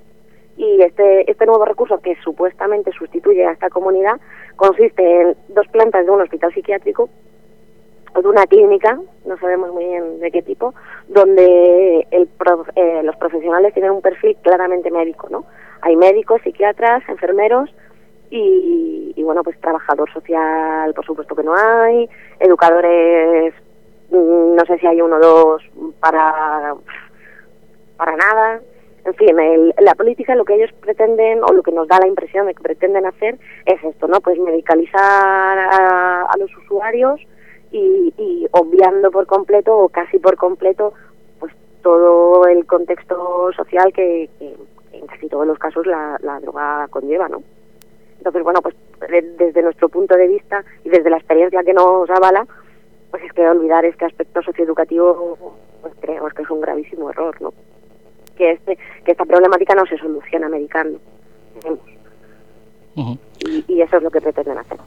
y este este nuevo recurso que supuestamente sustituye a esta comunidad consiste en dos plantas de un hospital psiquiátrico de una clínica, no sabemos muy bien de qué tipo, donde el prof- eh, los profesionales tienen un perfil claramente médico, ¿no? Hay médicos, psiquiatras, enfermeros y, y, bueno, pues trabajador social, por supuesto que no hay, educadores, mm, no sé si hay uno o dos para, para nada. En fin, el- la política lo que ellos pretenden o lo que nos da la impresión de que pretenden hacer es esto, ¿no? Pues medicalizar a, a los usuarios y, y obviando por completo o casi por completo pues todo el contexto social que, que en casi todos los casos la, la droga conlleva, ¿no? Entonces, bueno, pues de- desde nuestro punto de vista y desde la experiencia que nos avala, pues es que olvidar este aspecto socioeducativo pues creemos que es un gravísimo error, ¿no? Que este que esta problemática no se soluciona medicando. Y, y eso es lo que pretenden hacer.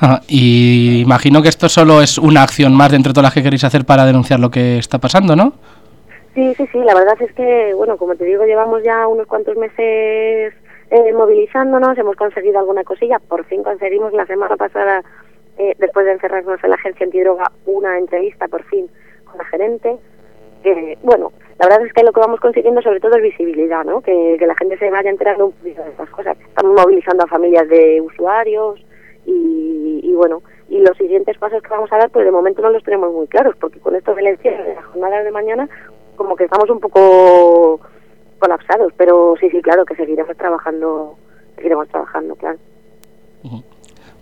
Ajá, Y imagino que esto solo es una acción más de entre todas las que queréis hacer para denunciar lo que está pasando, ¿no? Sí, sí, sí, la verdad es que, bueno, como te digo, llevamos ya unos cuantos meses eh, movilizándonos, hemos conseguido alguna cosilla, por fin conseguimos la semana pasada, eh, después de encerrarnos en la agencia antidroga, una entrevista por fin con la gerente, que, bueno, la verdad es que lo que vamos consiguiendo sobre todo es visibilidad, ¿no? Que, la gente se vaya enterando un de estas cosas. Estamos movilizando a familias de usuarios y, y bueno, y los siguientes pasos que vamos a dar, pues de momento no los tenemos muy claros, porque con esto del encierro de las jornadas de mañana, como que estamos un poco colapsados, pero sí, sí, claro, que seguiremos trabajando, seguiremos trabajando, claro.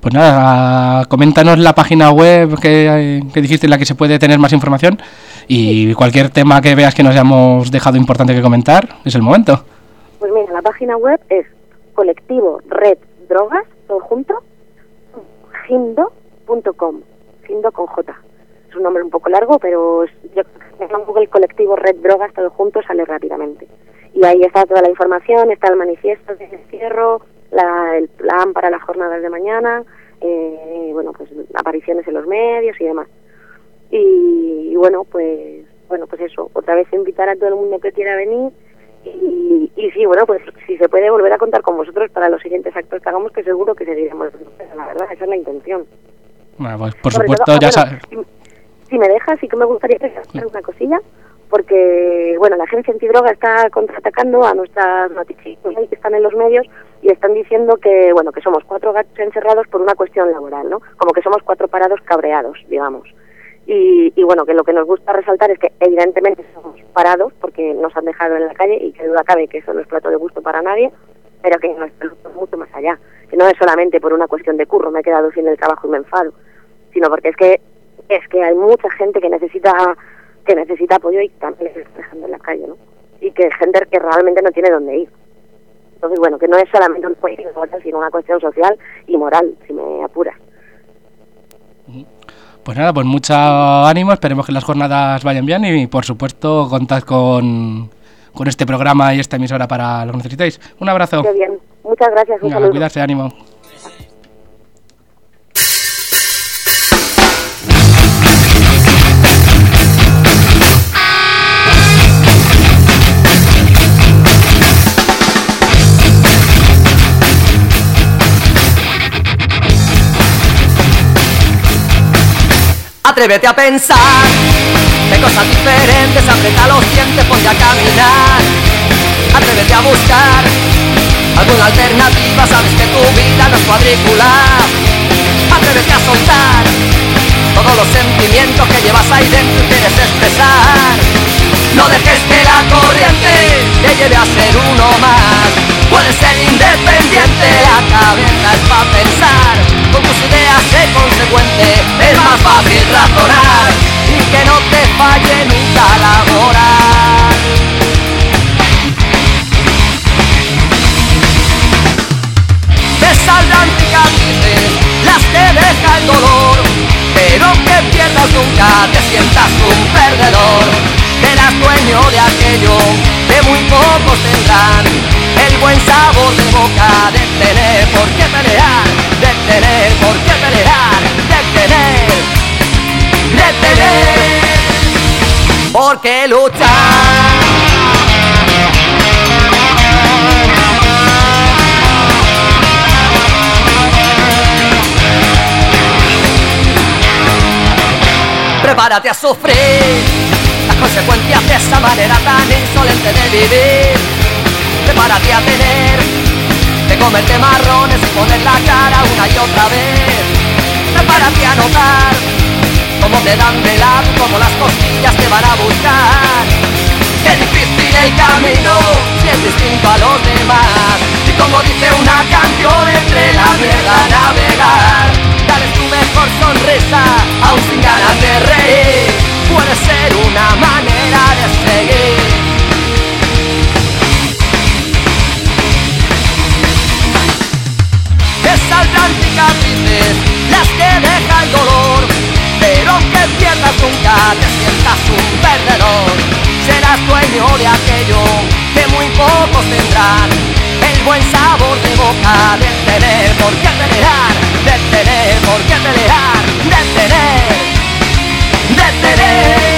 Pues nada, coméntanos la página web que, que dijiste en la que se puede tener más información y cualquier tema que veas que nos hayamos dejado importante que comentar, es el momento. Pues mira, la página web es colectivo red drogas, todo junto, gindo.com, gindo con J. Es un nombre un poco largo, pero es- yo Google colectivo red drogas, todo junto, sale rápidamente. Y ahí está toda la información, está el manifiesto de encierro, la, el plan para las jornadas de mañana, eh, bueno, pues apariciones en los medios y demás. Y, y bueno, pues bueno, pues eso, otra vez invitar a todo el mundo que quiera venir y, y sí, bueno, pues si se puede volver a contar con vosotros para los siguientes actos que hagamos, que seguro que seguiremos. La verdad, esa es la intención. Bueno, pues por Sobre supuesto, todo- ya bueno, sabes. si, si me dejas, sí que me gustaría hacer una cosilla, porque, bueno, la agencia antidroga está contraatacando a nuestras noticias que están en los medios y están diciendo que, bueno, que somos cuatro gatos encerrados por una cuestión laboral, ¿no? Como que somos cuatro parados cabreados, digamos. Y, y bueno, que lo que nos gusta resaltar es que evidentemente somos parados porque nos han dejado en la calle y que duda cabe que eso no es plato de gusto para nadie, pero que nuestro luto mucho más allá. Que no es solamente por una cuestión de curro, me he quedado sin el trabajo y me enfado, sino porque es que es que hay mucha gente que necesita que necesita apoyo y también les está dejando en la calle, ¿no? Y que gente que realmente no tiene dónde ir. Entonces, bueno, que no es solamente una cuestión sino una cuestión social y moral, si me apuras. Pues nada, pues mucho ánimo, esperemos que las jornadas vayan bien y por supuesto contad con, con este programa y esta emisora para lo que necesitéis. Un abrazo. Qué bien. Muchas gracias. Un Venga, saludo. cuidarse, ánimo. Atrévete a pensar de cosas diferentes, aprieta los dientes, ponte a caminar. Atrévete a buscar alguna alternativa, sabes que tu vida no es cuadrícula. Atrévete a soltar los sentimientos que llevas ahí dentro y quieres expresar. No dejes que la corriente te lleve a ser uno más. Puedes ser independiente, la cabeza es para pensar. Con tus ideas sé consecuente, es más fácil razonar y que no te falle nunca la moral. Te saldrán cicatrices, las que deja el dolor, nunca, te sientas un perdedor. Serás dueño de aquello que muy pocos tendrán, el buen sabor de boca de tener por qué pelear, de tener por qué pelear, de tener, de tener por qué luchar. Prepárate a sufrir las consecuencias de esa manera tan insolente de vivir. Prepárate a tener que comerte marrones y poner la cara una y otra vez. Prepárate a notar cómo te dan de lado, como las costillas te van a buscar. Qué difícil el camino, si es distinto a los demás. Y como dice una canción, entre la mierda navegar. Dale tu mejor sonrisa, aún sin ganas de reír. Puede ser una manera de seguir. Saldrán cicatrices, las que deja el dolor. Pero que pierdas nunca, te sientas un perdedor. Serás dueño de aquello que muy pocos tendrán. El buen sabor de boca de tener por qué pelear, de tener por qué pelear, de tener, de tener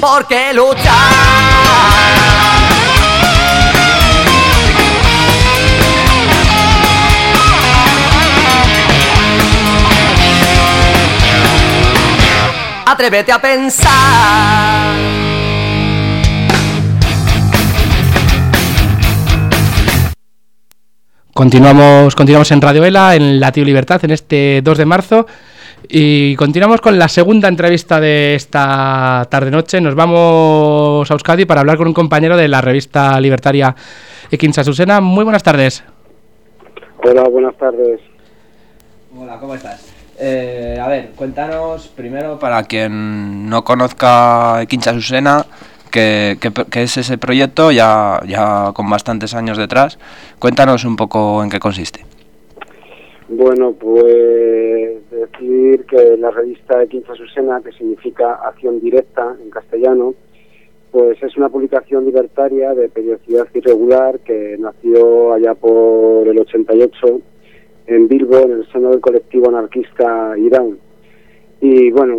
por qué luchar. Atrévete a pensar. Continuamos, continuamos en Radio Vela, en Latido Libertad, en este 2 de marzo. Y continuamos con la segunda entrevista de esta tarde-noche. Nos vamos a Euskadi para hablar con un compañero de la revista libertaria Equinza Susena. Muy buenas tardes. Hola, buenas tardes. Hola, ¿cómo estás? Eh, a ver, cuéntanos primero, para quien no conozca Quincha Susena, que, es ese proyecto ya, ya con bastantes años detrás. Cuéntanos un poco en qué consiste. Bueno, pues decir que la revista Quincha Susena, que significa Acción Directa en castellano, pues es una publicación libertaria de periodicidad irregular que nació allá por el 88 en Bilbo, en el seno del colectivo anarquista Irán. Y bueno,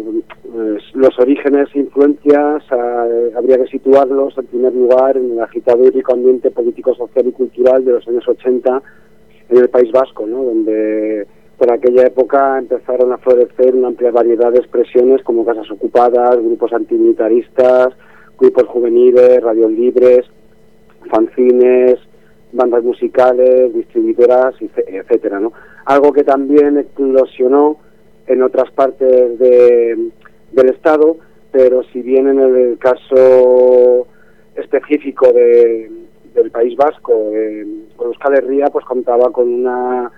pues, los orígenes e influencias eh, habría que situarlos en primer lugar en el agitado y rico ambiente político, social y cultural de los años 80 en el País Vasco, ¿no? donde por aquella época empezaron a florecer una amplia variedad de expresiones como casas ocupadas, grupos antimilitaristas, grupos juveniles, radios libres, fanzines, bandas musicales, distribuidoras, etcétera, ¿no? Algo que también eclosionó en otras partes de, del Estado, pero si bien en el caso específico de, del País Vasco, eh, con Euskal Herria, pues contaba con una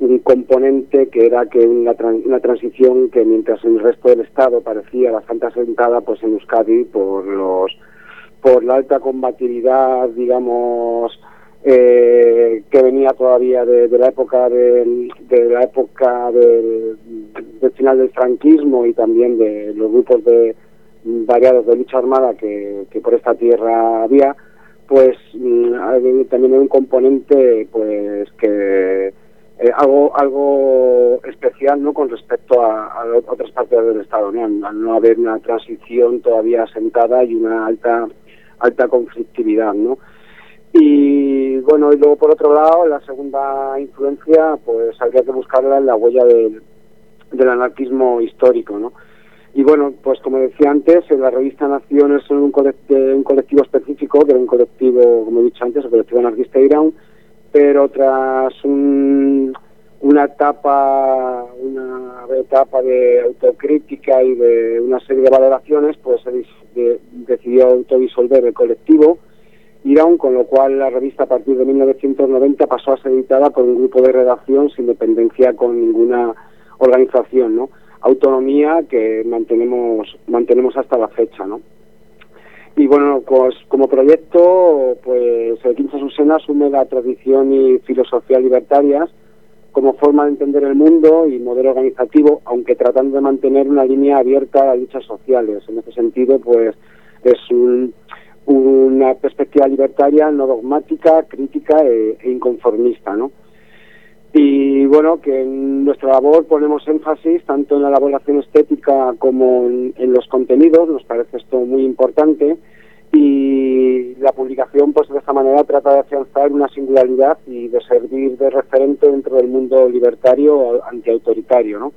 un componente que era que una, una transición que mientras en el resto del Estado parecía bastante asentada, pues en Euskadi por los por la alta combatividad, digamos, eh, que venía todavía de, la época del, de la época del, del final del franquismo y también de los grupos de variados de lucha armada que, por esta tierra había, pues mm, también hay un componente pues que eh, algo algo especial no con respecto a, a otras partes del estado no al no haber una transición todavía asentada y una alta alta conflictividad no y bueno y luego por otro lado la segunda influencia pues habría que buscarla en la huella del, del anarquismo histórico no y bueno, pues como decía antes, en la revista Nación es un, colect- un colectivo específico, que era un colectivo, como he dicho antes, el colectivo anarquista Irán, pero tras un- una etapa una etapa de autocrítica y de una serie de valoraciones, pues se de- decidió autodisolver el colectivo Iraun, con lo cual la revista a partir de 1990 pasó a ser editada por un grupo de redacción sin dependencia con ninguna organización, ¿no? Autonomía que mantenemos mantenemos hasta la fecha, ¿no? Y bueno, pues como proyecto, pues el Quinta Susena asume la tradición y filosofía libertarias como forma de entender el mundo y modelo organizativo, aunque tratando de mantener una línea abierta a las luchas sociales. En ese sentido, pues es un- una perspectiva libertaria no dogmática, crítica e, e inconformista, ¿no? Y bueno, que en nuestra labor ponemos énfasis tanto en la elaboración estética como en, los contenidos, nos parece esto muy importante, y la publicación pues de esta manera trata de afianzar una singularidad y de servir de referente dentro del mundo libertario antiautoritario, ¿no?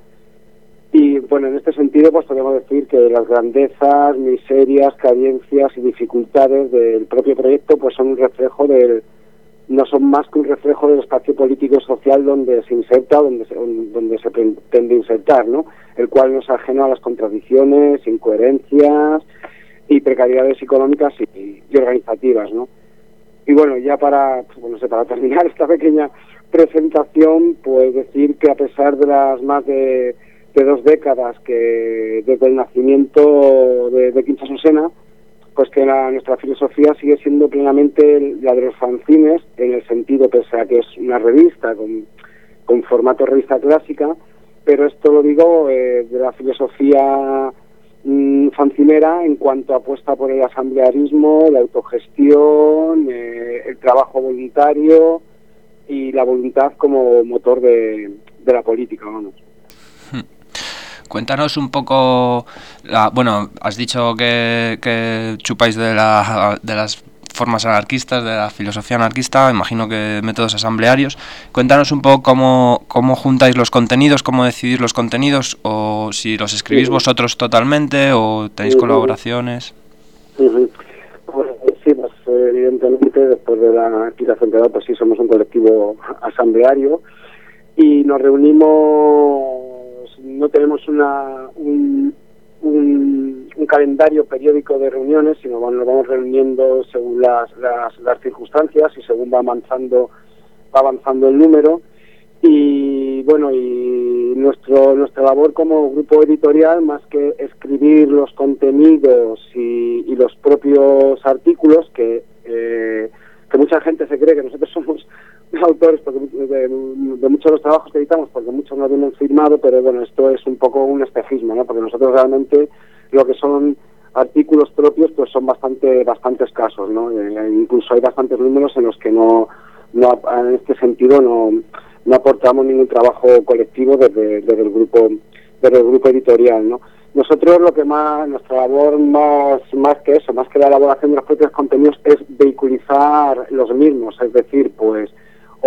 Y bueno, en este sentido pues podemos decir que las grandezas, miserias, carencias y dificultades del propio proyecto pues son un reflejo del no son más que un reflejo del espacio político social donde se inserta, donde se, donde se pretende insertar, ¿no? El cual no es ajeno a las contradicciones, incoherencias y precariedades económicas y, y organizativas, ¿no? Y bueno, ya para, pues, bueno, no sé, para terminar esta pequeña presentación, pues decir que a pesar de las más de, de dos décadas que desde el nacimiento de, de Quinta Susena, pues que la- nuestra filosofía sigue siendo plenamente la de los fanzines, en el sentido, pese a que es una revista con, con formato revista clásica, pero esto lo digo eh, de la filosofía mm, fancinera en cuanto apuesta por el asamblearismo, la autogestión, eh, el trabajo voluntario y la voluntad como motor de, de la política, vamos. Cuéntanos un poco, la, bueno, has dicho que, que chupáis de, la, de las formas anarquistas, de la filosofía anarquista, imagino que métodos asamblearios. Cuéntanos un poco cómo, cómo juntáis los contenidos, cómo decidís los contenidos, o si los escribís vosotros totalmente, o tenéis colaboraciones. Pues, sí, pues evidentemente después de la quitación de edad, pues sí somos un colectivo asambleario y nos reunimos, no tenemos una, un, un, calendario periódico de reuniones, sino bueno, nos vamos reuniendo según las, las, las circunstancias y según va avanzando, va avanzando el número. Y bueno y nuestro nuestra labor como grupo editorial más que escribir los contenidos y, y los propios artículos que eh, que mucha gente se cree que nosotros somos autores porque de, muchos de los trabajos que editamos porque muchos no vienen firmado pero bueno esto es un poco un espejismo no porque nosotros realmente lo que son artículos propios pues son bastante bastante escasos no Eh, incluso hay bastantes números en los que no no en este sentido no no aportamos ningún trabajo colectivo desde, desde el grupo desde el grupo editorial no nosotros lo que más nuestra labor más más que eso más que la elaboración de los propios contenidos es vehiculizar los mismos es decir pues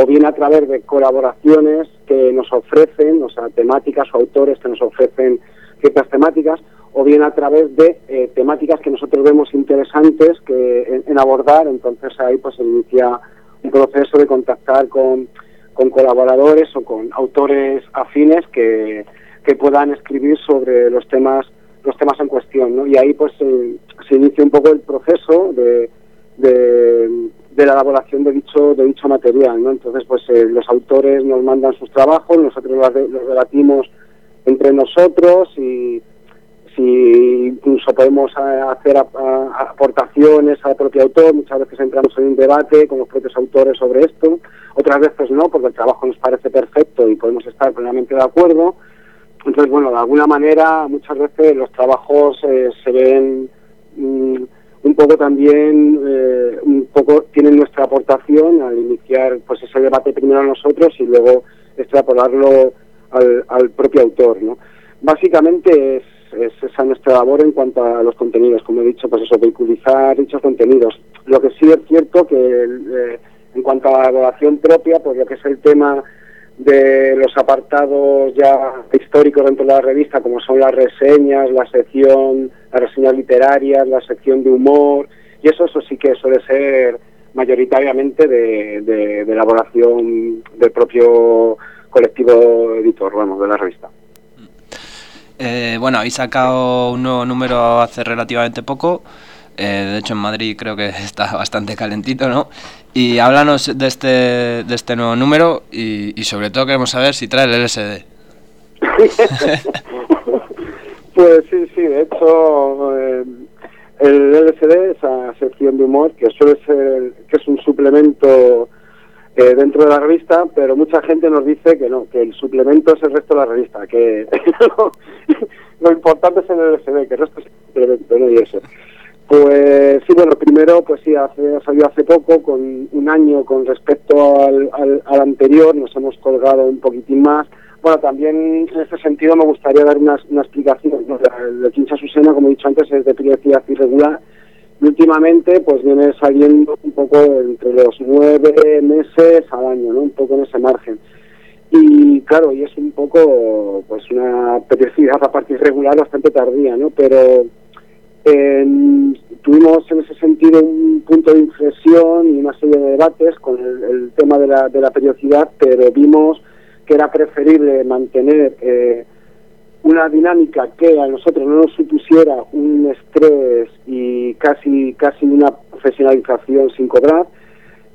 o bien a través de colaboraciones que nos ofrecen o sea temáticas o autores que nos ofrecen ciertas temáticas o bien a través de eh, temáticas que nosotros vemos interesantes que en, abordar entonces ahí pues se inicia un proceso de contactar con con colaboradores o con autores afines que, que puedan escribir sobre los temas los temas en cuestión ¿no? y ahí pues se, inicia un poco el proceso de, de la elaboración de dicho de dicho material ¿no? entonces pues eh, los autores nos mandan sus trabajos nosotros los, de- los debatimos entre nosotros y si incluso podemos eh, hacer aportaciones al propio autor, muchas veces entramos en un debate con los propios autores sobre esto, otras veces no, porque el trabajo nos parece perfecto y podemos estar plenamente de acuerdo. Entonces, bueno, de alguna manera, muchas veces los trabajos eh, se ven mm, un poco también, eh, un poco tienen nuestra aportación al iniciar pues ese debate primero nosotros y luego extrapolarlo al, al propio autor, ¿no? Básicamente es, es esa nuestra labor en cuanto a los contenidos, como he dicho, pues eso, vehiculizar dichos contenidos. Lo que sí es cierto que eh, en cuanto a la elaboración propia, pues lo que es el tema de los apartados ya históricos dentro de la revista, como son las reseñas, la sección, las reseñas literarias, la sección de humor, y eso, eso sí que suele ser mayoritariamente de, de- de elaboración del propio colectivo editor, vamos, de la revista. Eh, bueno, habéis sacado un nuevo número hace relativamente poco. Eh, de hecho, en Madrid creo que está bastante calentito, ¿no? Y háblanos de este, de este nuevo número y, sobre todo queremos saber si trae el LSD. Pues sí, sí, de hecho, eh, el LCD, esa sección de humor, que suele ser, que es un suplemento eh, dentro de la revista, pero mucha gente nos dice que no, que el suplemento es el resto de la revista, que lo importante es el LCD, que el resto es el suplemento, ¿no? Y eso. Pues sí, bueno, primero, pues sí, hace, salió hace poco, con un año con respecto al, al, anterior, nos hemos colgado un poquitín más. Bueno, también en este sentido me gustaría dar una, una explicación. ¿no? De Quincha Susena, como he dicho antes, es de periodicidad irregular y últimamente pues viene saliendo un poco entre los nueve meses al año, ¿no? Un poco en ese margen. Y claro, y es un poco pues una periodicidad a partir regular bastante tardía, ¿no? Pero en- tuvimos en ese sentido un punto de inflexión y una serie de debates con el, el tema de la, de la periodicidad, pero vimos que era preferible mantener eh, una dinámica que a nosotros no nos supusiera un estrés y casi casi una profesionalización sin cobrar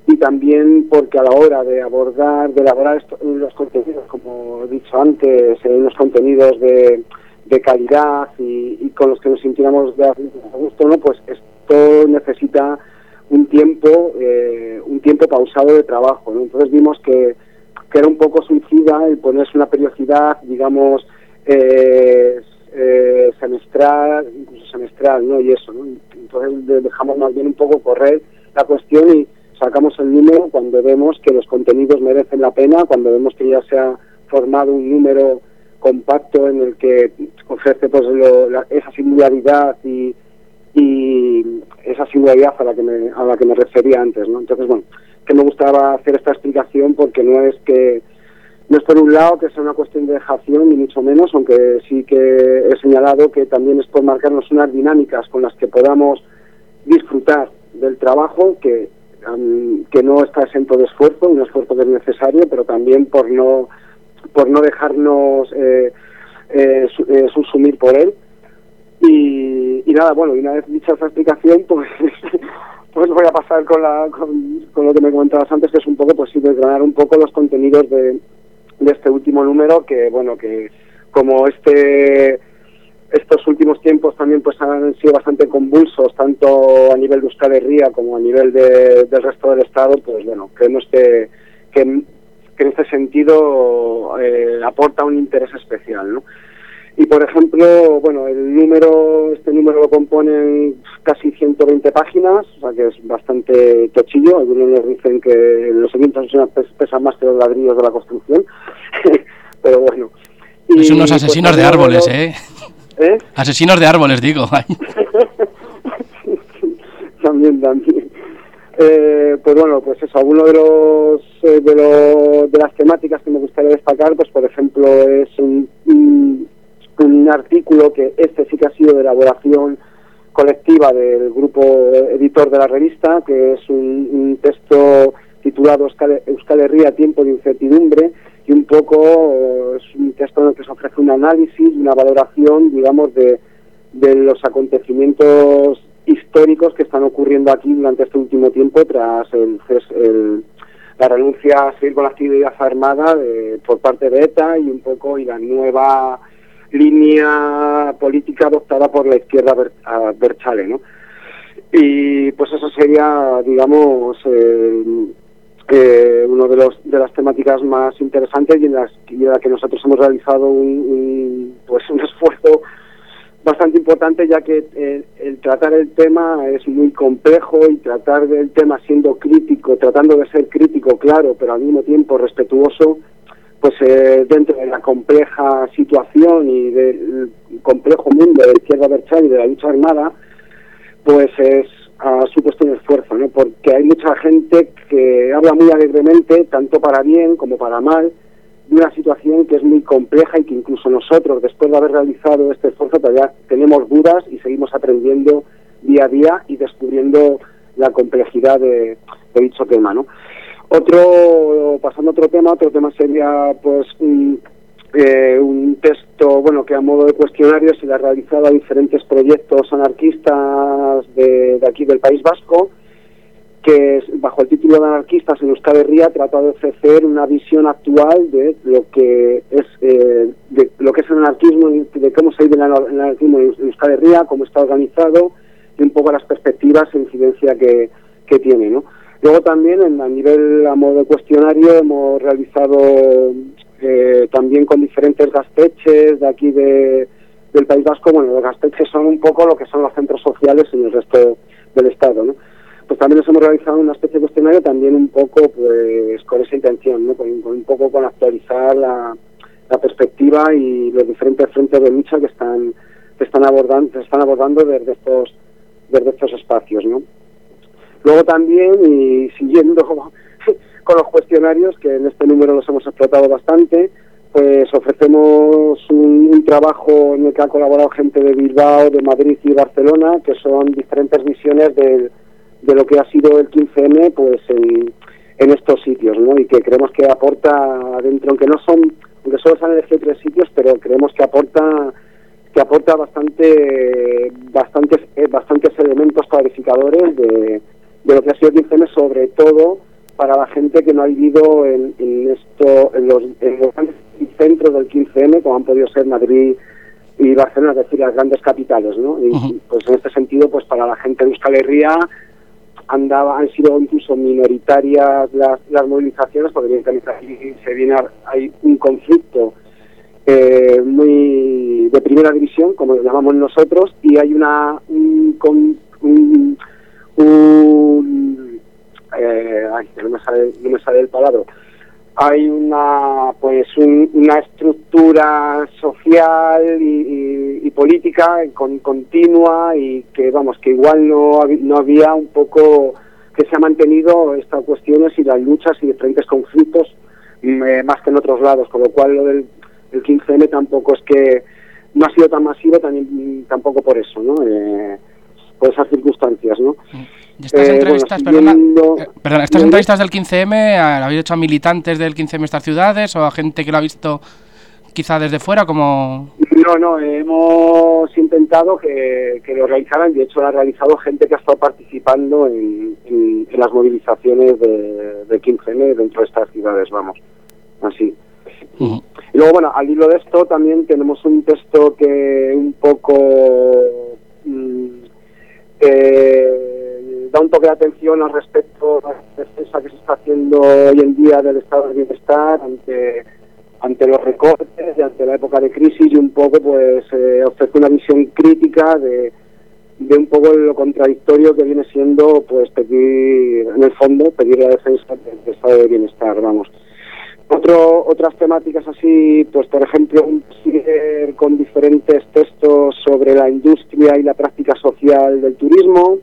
y también porque a la hora de abordar de elaborar esto- los contenidos como he dicho antes eh, unos contenidos de, de calidad y, y con los que nos sintiéramos de a gusto no pues esto necesita un tiempo eh, un tiempo pausado de trabajo ¿no? entonces vimos que que era un poco suicida el ponerse una periodicidad, digamos, eh, eh, semestral, incluso semestral, ¿no? Y eso, ¿no? Entonces de- dejamos más bien un poco correr la cuestión y sacamos el número cuando vemos que los contenidos merecen la pena, cuando vemos que ya se ha formado un número compacto en el que ofrece pues lo- la- esa singularidad y, y esa singularidad a la que me, a la que me refería antes, ¿no? Entonces, bueno, que me gustaba hacer esta explicación porque no es que no es por un lado que sea una cuestión de dejación ni mucho menos, aunque sí que he señalado que también es por marcarnos unas dinámicas con las que podamos disfrutar del trabajo que am, que no está exento de esfuerzo, un esfuerzo que es necesario, pero también por no por no dejarnos eh, eh, su- eh, subsumir por él. Y, y nada, bueno, y una vez dicha esa explicación, pues, pues voy a pasar con, la, con, lo que me comentabas antes, que es un poco, pues sí, desgranar un poco los contenidos de, de este último número, que bueno, que como este estos últimos tiempos también pues han sido bastante convulsos, tanto a nivel de Euskal Herria como a nivel de- del resto del Estado, pues bueno, creemos que, que, que en este sentido eh, aporta un interés especial, ¿no? Y por ejemplo, bueno, el número, este número lo componen casi 120 páginas, o sea que es bastante tochillo. Algunos nos dicen que los seguimientos pesan más que los ladrillos de la construcción, pero bueno. Es unos pues, asesinos de árboles, ¿eh? ¿Eh? Asesinos de árboles, digo. También, también. Eh, pues bueno, pues eso, alguno de los eh, de, lo- de las temáticas que me gustaría destacar, pues por ejemplo es un, un, artículo que este sí que ha sido de elaboración colectiva del grupo editor de la revista, que es un, texto titulado Euskal, Euskal Herria, tiempo de incertidumbre, y un poco es un texto en el que se ofrece un análisis una valoración, digamos, de los acontecimientos históricos que están ocurriendo aquí durante este último tiempo tras el, la renuncia a seguir con la actividad armada de- por parte de ETA y un poco y la nueva línea política adoptada por la izquierda ber- berchale, ¿no? Y pues eso sería, digamos, eh, uno de los de las temáticas más interesantes y en las la que nosotros hemos realizado un, un, pues un esfuerzo bastante importante ya que eh, el tratar el tema es muy complejo y tratar del tema siendo crítico, tratando de ser crítico, claro, pero al mismo tiempo respetuoso, pues eh, dentro de la compleja situación y del complejo mundo de izquierda berchal y de la lucha armada, pues es ha supuesto un esfuerzo, ¿no? Porque hay mucha gente que habla muy alegremente, tanto para bien como para mal, una situación que es muy compleja y que incluso nosotros, después de haber realizado este esfuerzo, todavía tenemos dudas y seguimos aprendiendo día a día y descubriendo la complejidad de, dicho tema, ¿no? Otro, pasando a otro tema, otro tema sería pues un, eh, un texto, bueno, que a modo de cuestionario se le ha realizado a diferentes proyectos anarquistas de aquí del País Vasco, que bajo el título de Anarquistas en Euskal Herria trata de ofrecer una visión actual de lo que es eh, de lo que es el anarquismo, de cómo se vive el anar- el anarquismo en Euskal cómo está organizado y un poco las perspectivas e incidencia que, que tiene, ¿no? Luego también en, a nivel a modo de cuestionario hemos realizado eh, también con diferentes gasteches de aquí de, del País Vasco, bueno, los gasteches son un poco lo que son los centros sociales en el resto del Estado, ¿no? Pues también les hemos realizado una especie de cuestionario también un poco pues con esa intención, ¿no? Con, un poco con actualizar la, la perspectiva y los diferentes frentes de lucha que están que están abordando que están abordando desde estos desde estos espacios, ¿no? Luego también, y siguiendo con los cuestionarios, que en este número los hemos explotado bastante, pues ofrecemos un, un trabajo en el que ha colaborado gente de Bilbao, de Madrid y Barcelona, que son diferentes visiones del- de lo que ha sido el 15M pues en, en estos sitios, ¿no? Y que creemos que aporta dentro, aunque no son, aunque solo se han elegido tres sitios, pero creemos que aporta que aporta bastante bastantes eh, bastantes elementos clarificadores de, de lo que ha sido el 15M, sobre todo para la gente que no ha vivido en, en esto en los, en los grandes centros del 15M, como han podido ser Madrid y Barcelona, es decir, las grandes capitales, ¿no? Y, pues en este sentido, pues para la gente de Euskal Herria andaba, han sido incluso minoritarias las, las movilizaciones, porque aquí se viene hay un conflicto eh, muy de primera división, como lo llamamos nosotros, y hay una un, un, un- eh, ay, no me sale no me sale el palabra hay una pues un- una estructura social y, y- política con, continua y que vamos que igual no no había un poco que se ha mantenido estas cuestiones y las luchas y diferentes conflictos mm, eh, más que en otros lados. Con lo cual lo del el 15M tampoco es que no ha sido tan masivo también mm, tampoco por eso no Eh, por esas circunstancias no Y estas Eh, entrevistas, bueno, perdona, siguiendo- eh, estas entrevistas del 15M, ¿a- ¿la habéis hecho a militantes del 15M de estas ciudades o a gente que lo ha visto quizá desde fuera como... No, no, hemos intentado que, que lo realizaran, de hecho lo ha realizado gente que ha estado participando en, en- en las movilizaciones de, de 15M dentro de estas ciudades, vamos, así. Y luego, bueno, al hilo de esto también tenemos un texto que un poco mm, eh, da un toque de atención al respecto a la defensa que se está haciendo hoy en día del estado de bienestar ante ante los recortes y ante la época de crisis y un poco pues eh, ofrece una visión crítica de, de un poco lo contradictorio que viene siendo pues pedir en el fondo pedir la defensa del estado de bienestar vamos otro, otras temáticas así, pues por ejemplo, un con diferentes textos sobre la industria y la práctica social del turismo.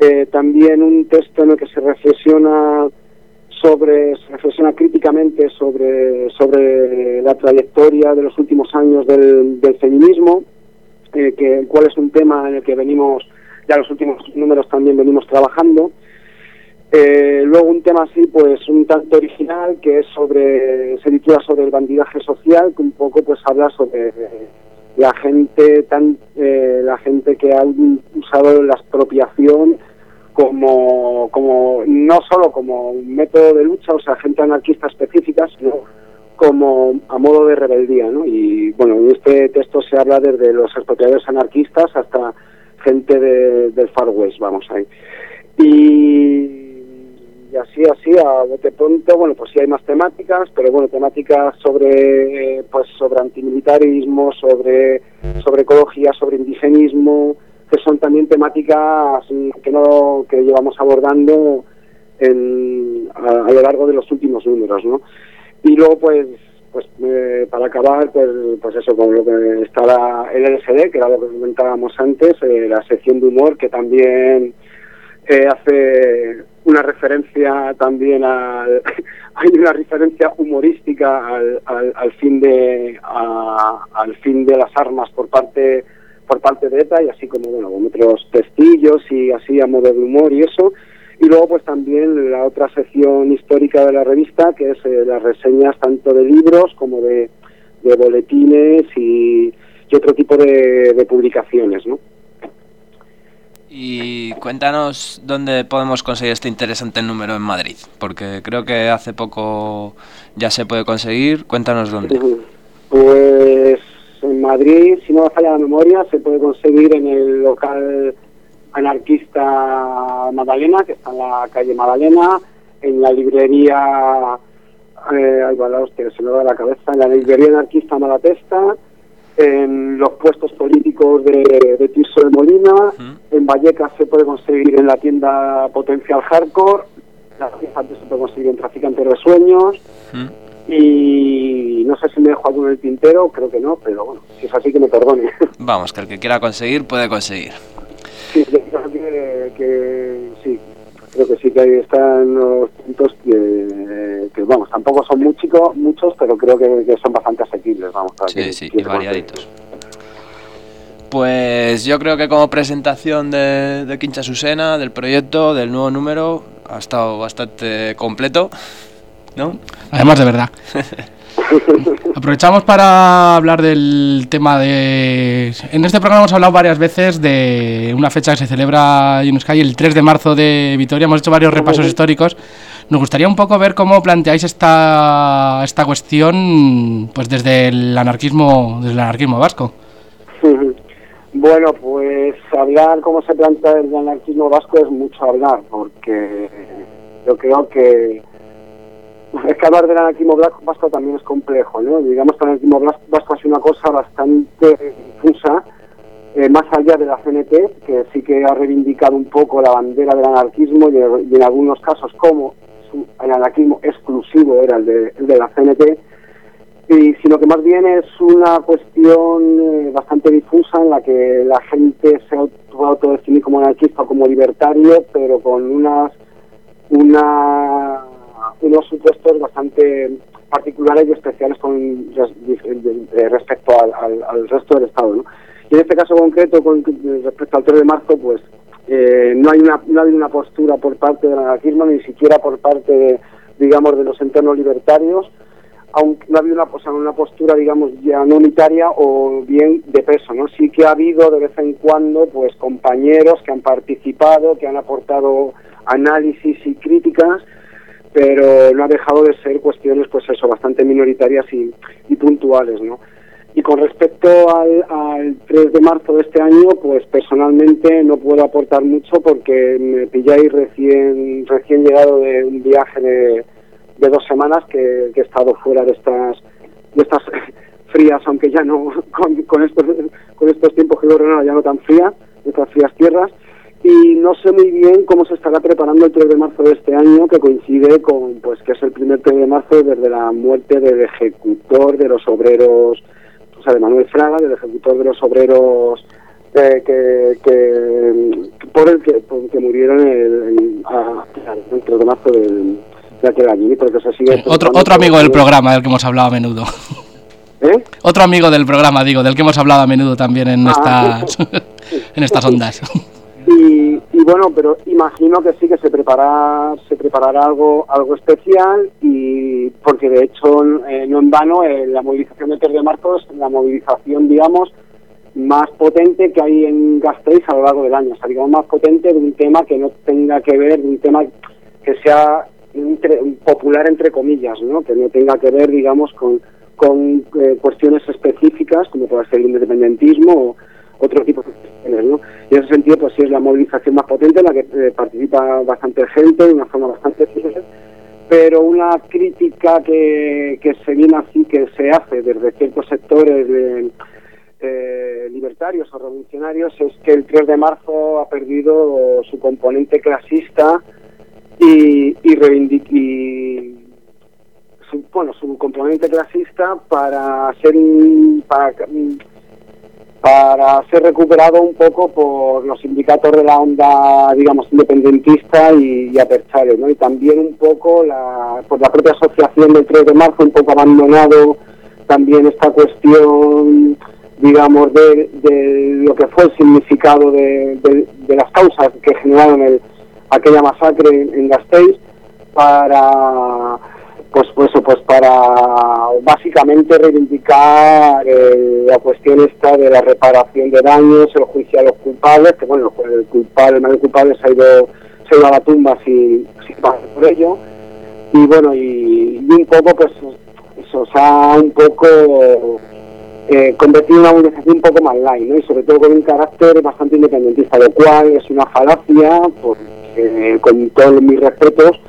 Eh, también un texto en el que se reflexiona sobre, se reflexiona críticamente sobre, sobre la trayectoria de los últimos años del, del feminismo, eh, que, el cual es un tema en el que venimos, ya los últimos números también venimos trabajando. Eh, luego un tema así, pues un tanto original, que es sobre, se titula sobre el bandidaje social, que un poco pues habla sobre la gente tan, eh, la gente que ha usado la expropiación como, como, no solo como un método de lucha, o sea, gente anarquista específica, sino como a modo de rebeldía, ¿no? Y bueno, en este texto se habla desde los expropiadores anarquistas hasta gente de- del Far West, vamos ahí. Y, y así, así, a bote pronto, bueno, pues sí hay más temáticas, pero bueno, temáticas sobre, pues sobre antimilitarismo, sobre, sobre ecología, sobre indigenismo, que son también temáticas que no, que llevamos abordando en, a, a lo largo de los últimos números, ¿no? Y luego, pues, pues eh, para acabar, pues, pues eso, con lo que está la, LSD, que era lo que comentábamos antes, eh, la sección de humor, que también eh, hace una referencia también al hay una referencia humorística al, al, al fin de a- al fin de las armas por parte por parte de ETA y así como, bueno, otros testillos y así a modo de humor y eso. Y luego pues también la otra sección histórica de la revista, que es eh, las reseñas tanto de libros como de, de boletines y, y otro tipo de publicaciones, ¿no? Y cuéntanos dónde podemos conseguir este interesante número en Madrid, porque creo que hace poco ya se puede conseguir. Cuéntanos dónde. Pues en Madrid, si no me falla la memoria, se puede conseguir en el local anarquista Magdalena, que está en la calle Magdalena, en la librería, eh, ay, la hostia, se me va la cabeza, en la librería anarquista Malatesta, en los puestos políticos de, de Tirso de Molina, en Vallecas se puede conseguir en la tienda Potencial Hardcore, la antes se puede conseguir en Traficantes de Sueños, y no sé si me dejo alguno en el tintero, creo que no, pero bueno, si es así que me perdone. Vamos, que el que quiera conseguir puede conseguir. Sí, que, que sí, creo que sí que ahí están los puntos que, que, vamos, tampoco son muy chicos, muchos, pero creo que, que son bastante asequibles, vamos. Para Sí, que- sí, que y variaditos. Pues yo creo que como presentación de, de Quincha Susena, del proyecto, del nuevo número, ha estado bastante completo, ¿no? Además de verdad. Aprovechamos para hablar del tema de... En este programa hemos hablado varias veces de una fecha que se celebra en Euskadi el 3 de marzo de Vitoria. Hemos hecho varios repasos históricos. Nos gustaría un poco ver cómo planteáis esta, esta cuestión pues desde el anarquismo desde el anarquismo vasco. Bueno, pues hablar cómo se plantea el anarquismo vasco es mucho hablar, porque yo creo que es que hablar del anarquismo vasco también es complejo, ¿no? Digamos que el anarquismo vasco es una cosa bastante difusa, eh, más allá de la CNT, que sí que ha reivindicado un poco la bandera del anarquismo y, en algunos casos como su- el anarquismo exclusivo era el de, el de la CNT, y sino que más bien es una cuestión eh, bastante difusa en la que la gente se auto- puede autodefinir como anarquista o como libertario, pero con unas una unos supuestos bastante particulares y especiales con respecto al, resto del Estado. ¿no? Y en este caso concreto, con respecto al 3 de marzo, pues eh, no hay una no hay una postura por parte del anarquismo, ni siquiera por parte, de, digamos, de los entornos libertarios, aunque no ha habido una, una postura, digamos, ya no unitaria o bien de peso, ¿no? Sí que ha habido de vez en cuando, pues, compañeros que han participado, que han aportado análisis y críticas, pero no ha dejado de ser cuestiones, pues eso, bastante minoritarias y, y puntuales, ¿no? Y con respecto al, al 3 de marzo de este año, pues personalmente no puedo aportar mucho porque me pilláis recién, recién llegado de un viaje de, de dos semanas que, he estado fuera de estas, de estas frías, aunque ya no, con, estos, con estos tiempos que Granada ya no tan fría, de estas frías tierras, y no sé muy bien cómo se estará preparando el 3 de marzo de este año, que coincide con, pues, que es el primer 3 de marzo desde la muerte del ejecutor de los obreros, o sea, de Manuel Fraga, del ejecutor de los obreros eh, que, que, por el que, por el que murieron el, el, a- el 3 de marzo del, de aquel año, porque se sigue Otro, otro amigo del programa del que hemos hablado a menudo. ¿Eh? Otro amigo del programa, digo, del que hemos hablado a menudo también en Ah. estas en estas ondas. Y, y bueno, pero imagino que sí que se prepara, se preparará algo, algo especial y porque de hecho no en vano eh, la movilización del 3 de marzo es la movilización, digamos, más potente que hay en Gasteiz a lo largo del año, o sea, digamos más potente de un tema que no tenga que ver, de un tema que sea entre- popular entre comillas, ¿no? que no tenga que ver, digamos, con, con eh, cuestiones específicas como puede ser el independentismo o otro tipo de cuestiones. Y en ese sentido, pues sí es la movilización más potente en la que eh, participa bastante gente de una forma bastante pero una crítica que, que se viene así, que se hace desde ciertos sectores de, eh, libertarios o revolucionarios es que el 3 de marzo ha perdido su componente clasista y, y, su, bueno, su componente clasista para ser para, para ser recuperado un poco por los sindicatos de la onda, digamos, independentista y, y ¿no? Y también un poco la, por la propia asociación del 3 de marzo, un poco abandonado también esta cuestión digamos, de, de lo que fue el significado de, de- de las causas que generaron el, aquella masacre en, en Gasteiz para pues pues pues para básicamente reivindicar eh, la cuestión esta de la reparación de daños, el juicio a los culpables, que bueno, el culpable, el mayor culpable se ha ido, se ha ido a la tumba sin, sin pagar por ello, y bueno, y, un poco pues eso se ha un poco eh, convertido en una movilización un poco más light, ¿no? y sobre todo con un carácter bastante independentista, lo cual es una falacia, porque, con todos mis respetos,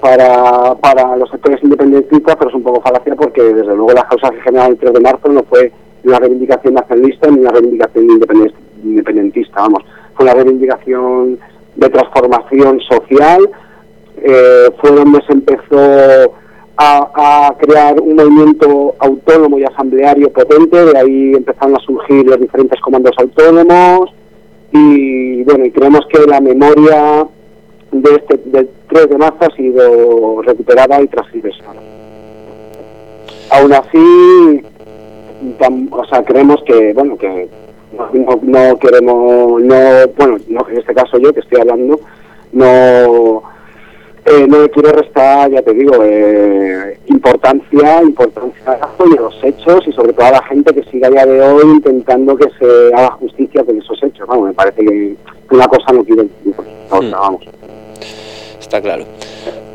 para, para los sectores independentistas, pero es un poco falacia porque desde luego la causa que generó el 3 de marzo no fue una reivindicación nacionalista ni una reivindicación independen- independentista, vamos, fue una reivindicación de transformación social, eh, fue donde se empezó a crear un movimiento autónomo y asambleario potente, de ahí empezaron a surgir los diferentes comandos autónomos y bueno, y creemos que la memoria de este del 3 de marzo ha sido recuperada y transversada. Aún así, o sea, creemos que, bueno, que no- no queremos, no, bueno, no, en este caso yo que estoy hablando, no, eh, no le quiero restar, ya te digo, eh, importancia, importancia y a los hechos y sobre todo a la gente que sigue a día de hoy intentando que se haga justicia con esos hechos. Vamos, me parece que una cosa no quiere otra, vamos. Está claro.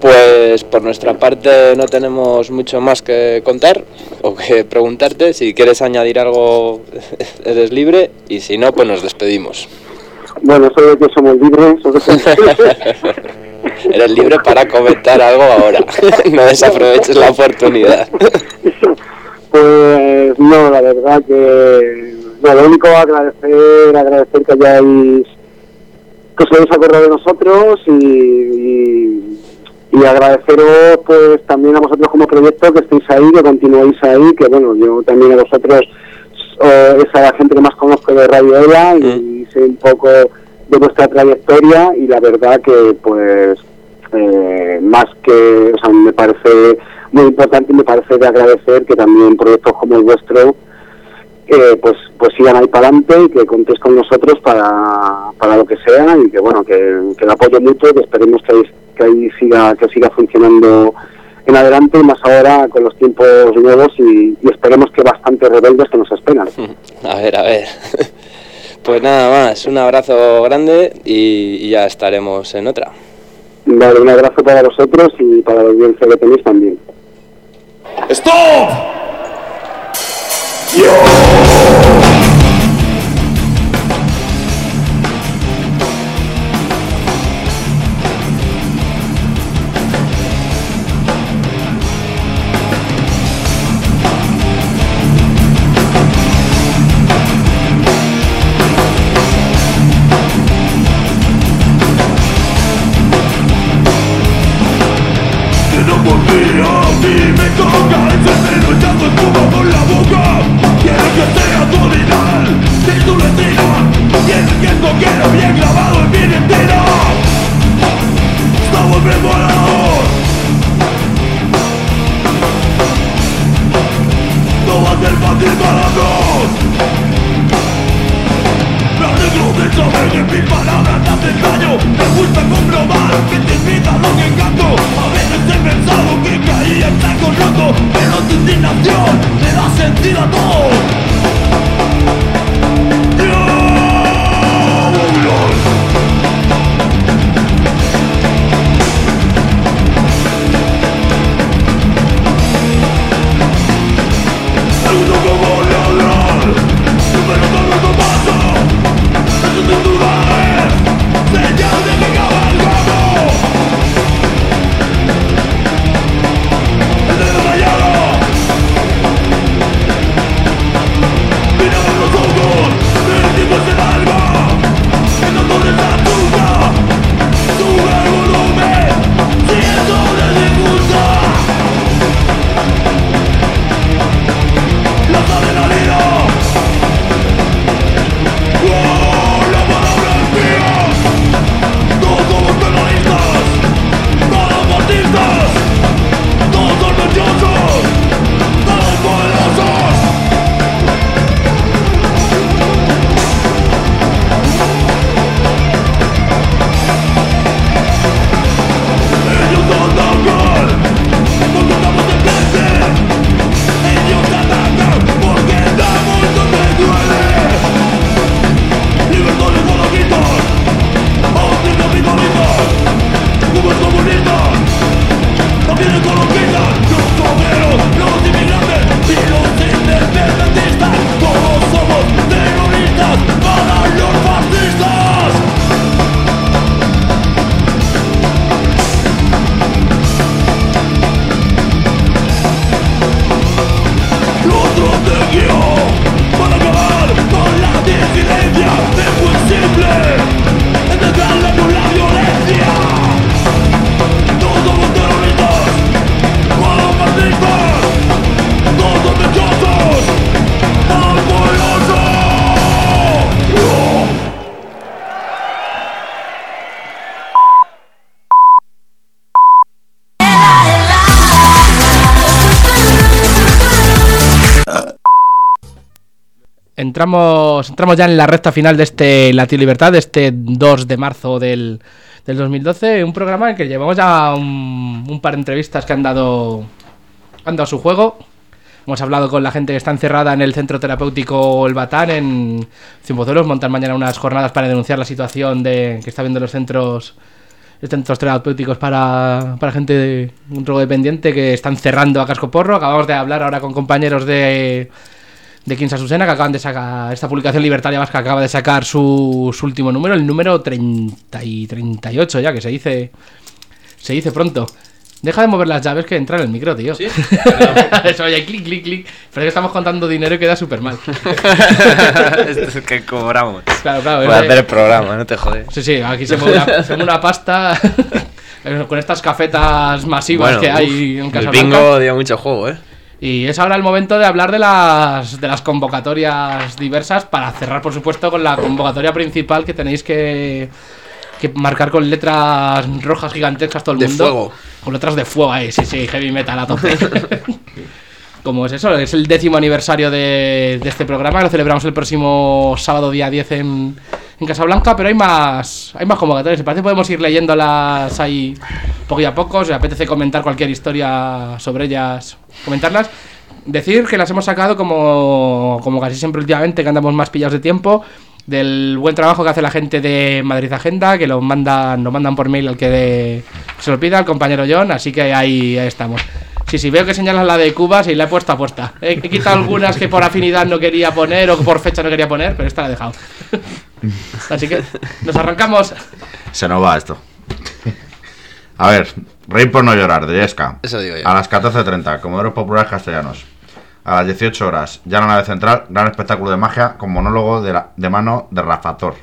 Pues por nuestra parte no tenemos mucho más que contar o que preguntarte. Si quieres añadir algo, eres libre y si no, pues nos despedimos. Bueno, de que somos libres, que- Eres libre para comentar algo ahora. No desaproveches la oportunidad. Pues no, la verdad que no, lo único agradecer, agradecer que hayáis que os hayáis acordado de nosotros y, y, y agradeceros pues también a vosotros como proyecto que estéis ahí, que continuéis ahí, que bueno, yo también a vosotros eh, es a la gente que más conozco de Radio Ela y sé un poco de vuestra trayectoria y la verdad que pues eh, más que, o sea, me parece muy importante y me parece de agradecer que también proyectos como el vuestro eh, pues pues sigan ahí para adelante y que contéis con nosotros para, para lo que sea y que bueno que, que el apoyo mutuo que esperemos que ahí, que ahí siga que siga funcionando en adelante más ahora con los tiempos nuevos y, esperemos que bastante rebeldes que nos esperan A ver, a ver. Pues nada más, un abrazo grande y ya estaremos en otra. Vale, un abrazo para vosotros y para la audiencia que tenéis también ¡Stop! Que Para todos Me alegro de saber que mis palabras te hacen daño Me gusta comprobar que te invita lo que canto A veces he pensado que caía en saco roto Pero tu indignación me da sentido a todo entramos, ya en la recta final de este Latino Libertad, de este 2 de marzo del, del 2012. Un programa en que llevamos ya un, un par de entrevistas que han dado, han dado su juego. Hemos hablado con la gente que está encerrada en el centro terapéutico El Batán, en Cienpozuelos. Montan mañana unas jornadas para denunciar la situación de, que está viendo los centros centros terapéuticos para, para gente de un drogodependiente que están cerrando a casco porro. Acabamos de hablar ahora con compañeros de, de Quinsa Susena que acaban de sacar esta publicación Libertaria Vasca acaba de sacar su, su último número, el número 30 y 38 ya, que se dice se dice pronto. Deja de mover las llaves que entra en el micro, tío. ¿Sí? Eso, oye, clic, clic, clic. Pero es que estamos contando dinero y queda súper mal. Esto es que cobramos. Claro, claro. Eh, hacer el programa, no te jodes. Sí, sí, aquí se mueve una, se mueve una pasta con estas cafetas masivas Bueno, que hay uf, en el Casablanca. bingo dio mucho juego, ¿eh? Y es ahora el momento de hablar de las, de las convocatorias diversas para cerrar, por supuesto, con la convocatoria principal que tenéis que, que marcar con letras rojas gigantescas todo el De mundo. fuego. Con letras de fuego ahí, sí, sí, heavy metal a tope. Como es eso, es el décimo aniversario de, de este programa, lo celebramos el próximo sábado día 10 en, en Casablanca, pero hay más hay más convocatorias, me parece que podemos ir leyéndolas ahí poco a poco, si apetece comentar cualquier historia sobre ellas, comentarlas. Decir que las hemos sacado como, como casi siempre últimamente, que andamos más pillados de tiempo, del buen trabajo que hace la gente de Madrid Agenda, que lo mandan, lo mandan por mail al que de- se lo pida, al compañero John, así que ahí, ahí estamos. Sí, sí, veo que señalas la de Cuba, sí, la he puesto a puesta. He, he quitado algunas que por afinidad no quería poner o que por fecha no quería poner, pero esta la he dejado. Así que nos arrancamos. Se nos va esto. A ver, Reír por no llorar, de Yesca. Eso digo yo. A las 14.30, Comoderos Populares Castellanos. A las 18 horas, ya en la nave central, gran espectáculo de magia con monólogo de, la- de mano de Rafator.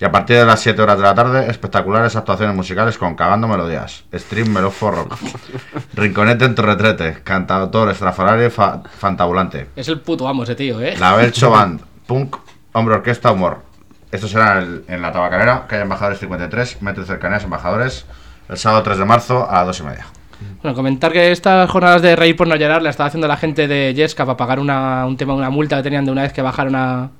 Y a partir de las 7 horas de la tarde, espectaculares actuaciones musicales con Cagando Melodías, Stream Melofo Rock, Rinconete en tu retrete, cantautor estrafalario y fa- fantabulante. Es el puto amo ese tío, ¿eh? La Belcho Band, Punk, Hombre Orquesta, Humor. Esto será en, en la tabacalera, calle Embajadores 53, metro de cercanías Embajadores, el sábado 3 de marzo a las 2 y media. Bueno, comentar que estas jornadas de reír por no llorar la estaba haciendo la gente de Yesca para pagar una, un tema, una multa que tenían de una vez que bajaron a,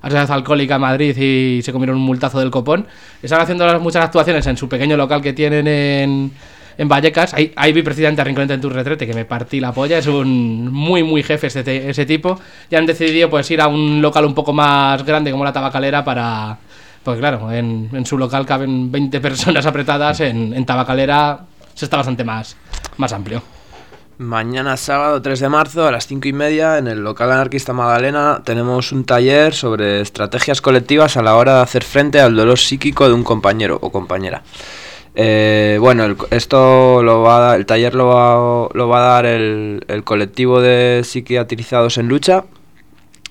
a la Sociedad Alcohólica Madrid y se comieron un multazo del copón. Están haciendo muchas actuaciones en su pequeño local que tienen en, en Vallecas. Ahí, ahí vi precisamente a Rinconete en tu retrete, que me partí la polla. Es un muy, muy jefe ese, ese tipo. Y han decidido pues ir a un local un poco más grande como la tabacalera para... Pues claro, en, en su local caben 20 personas apretadas, en, en tabacalera se está bastante más, más amplio. Mañana sábado 3 de marzo a las 5 y media en el local anarquista Magdalena tenemos un taller sobre estrategias colectivas a la hora de hacer frente al dolor psíquico de un compañero o compañera. Eh, bueno, el, esto lo va a el taller lo va, lo va a dar el, colectivo de psiquiatrizados en lucha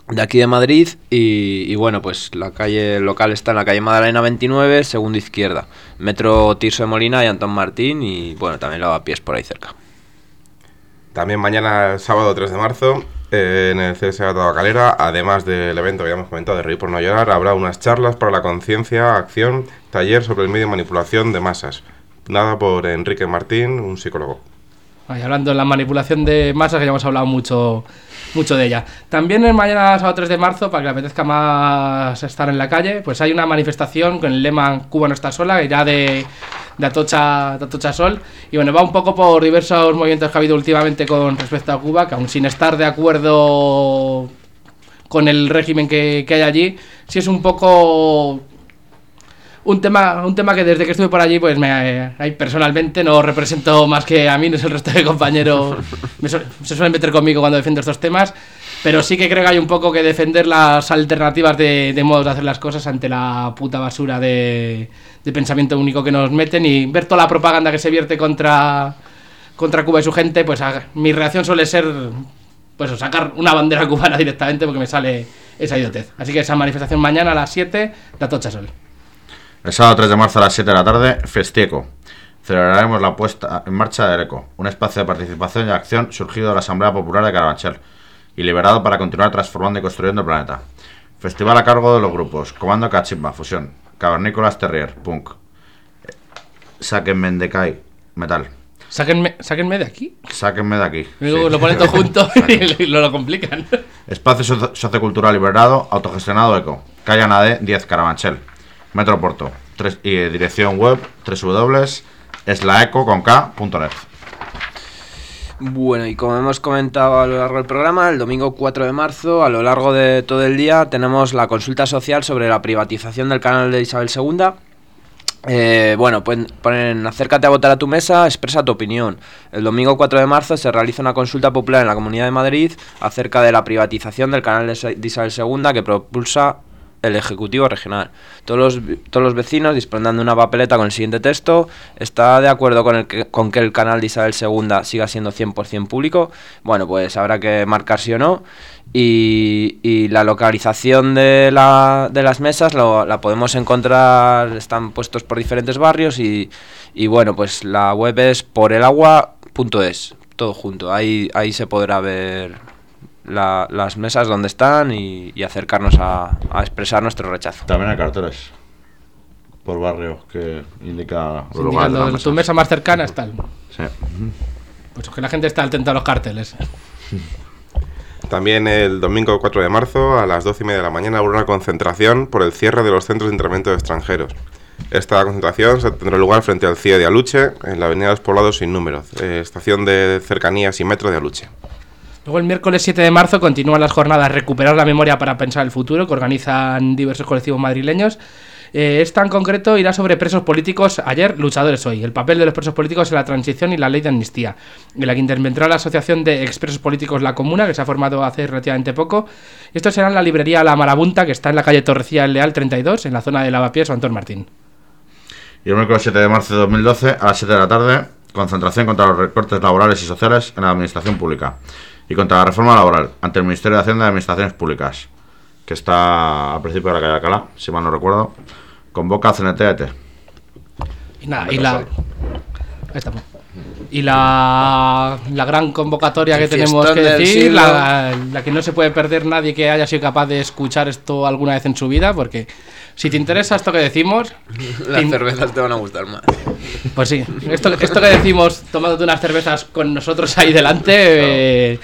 de aquí de Madrid y, bueno, pues la calle local está en la calle Magdalena 29, segunda izquierda, metro Tirso de Molina y Antón Martín y bueno, también lo a pies por ahí cerca. También mañana, sábado 3 de marzo, eh, en el CSA Tabacalera, además del evento que ya hemos comentado de Reír por no llorar, habrá unas charlas para la conciencia, acción, taller sobre el medio de manipulación de masas. Nada por Enrique Martín, un psicólogo. Ahí hablando de la manipulación de masas, que ya hemos hablado mucho, mucho de ella. También el mañana, sábado 3 de marzo, para que le apetezca más estar en la calle, pues hay una manifestación con el lema Cuba no está sola, que ya de, de, Atocha, de Atocha Sol. Y bueno, va un poco por diversos movimientos que ha habido últimamente con respecto a Cuba, que aún sin estar de acuerdo con el régimen que, que hay allí, sí es un poco un tema, un tema que desde que estuve por allí, pues me, ahí personalmente no represento más que a mí, no es el resto de compañeros. su- se suelen meter conmigo cuando defiendo estos temas. Pero sí que creo que hay un poco que defender las alternativas de, de modos de hacer las cosas ante la puta basura de, de pensamiento único que nos meten y ver toda la propaganda que se vierte contra, contra Cuba y su gente, pues mi reacción suele ser pues sacar una bandera cubana directamente porque me sale esa idiotez. Así que esa manifestación mañana a las 7 de Atocha Sol. El sábado 3 de marzo a las 7 de la tarde, Festieco. Celebraremos la puesta en marcha del ECO, un espacio de participación y acción surgido de la Asamblea Popular de Carabanchel y liberado para continuar transformando y construyendo el planeta. Festival a cargo de los grupos Comando Cachimba, Fusión, Cavernícolas Terrier, Punk, Sáquenme de Kai, Metal. Sáquenme, sáquenme de aquí. Sáquenme de aquí. Luego Sí. lo ponen todo junto y lo, lo complican. Espacio socio- sociocultural liberado, autogestionado eco. Calle Anade 10 Carabanchel. Metro Porto. Tres- y eh, dirección web www.eslaeco.net. Bueno, y como hemos comentado a lo largo del programa, el domingo 4 de marzo, a lo largo de todo el día, tenemos la consulta social sobre la privatización del canal de Isabel II. Eh, bueno, pueden ponen acércate a votar a tu mesa, expresa tu opinión. El domingo 4 de marzo se realiza una consulta popular en la Comunidad de Madrid acerca de la privatización del canal de Isabel II que propulsa el Ejecutivo Regional. Todos los, todos los vecinos disponen de una papeleta con el siguiente texto. ¿Está de acuerdo con, el que, con que el canal de Isabel II siga siendo 100% público? Bueno, pues habrá que marcar sí o no. Y, y la localización de, la, de las mesas lo- la podemos encontrar, están puestos por diferentes barrios y, y bueno, pues la web es porelagua.es, todo junto. Ahí, ahí se podrá ver la- las mesas donde están y, y acercarnos a, a expresar nuestro rechazo. También hay carteles por barrio que indica de las tu mesa más cercana está. Sí. Pues que la gente está atenta a los carteles. También el domingo 4 de marzo a las 12 y media de la mañana habrá una concentración por el cierre de los centros de internamiento de extranjeros. Esta concentración se tendrá lugar frente al CIE de Aluche, en la avenida de los Poblados sin número, eh, estación de cercanías y metro de Aluche. Luego el miércoles 7 de marzo continúan las jornadas Recuperar la memoria para pensar el futuro que organizan diversos colectivos madrileños. Eh, esta en concreto irá sobre presos políticos ayer, luchadores hoy. El papel de los presos políticos en la transición y la ley de amnistía. En la que intervendrá la Asociación de Expresos Políticos La Comuna, que se ha formado hace relativamente poco. Esto será en la librería La Marabunta, que está en la calle Torrecilla del Leal 32, en la zona de Lavapiés o Antón Martín. Y el miércoles 7 de marzo de 2012, a las 7 de la tarde, concentración contra los recortes laborales y sociales en la administración pública y contra la reforma laboral ante el Ministerio de Hacienda y Administraciones Públicas, que está al principio de la calle Alcalá, si mal no recuerdo, convoca a CNT-ET. Y nada, y la. Ahí estamos. Y la, la gran convocatoria que tenemos que decir, la, la que no se puede perder nadie que haya sido capaz de escuchar esto alguna vez en su vida, porque si te interesa esto que decimos, Las te- cervezas te van a gustar más. pues sí, esto, esto que decimos tomándote unas cervezas con nosotros ahí delante, eh,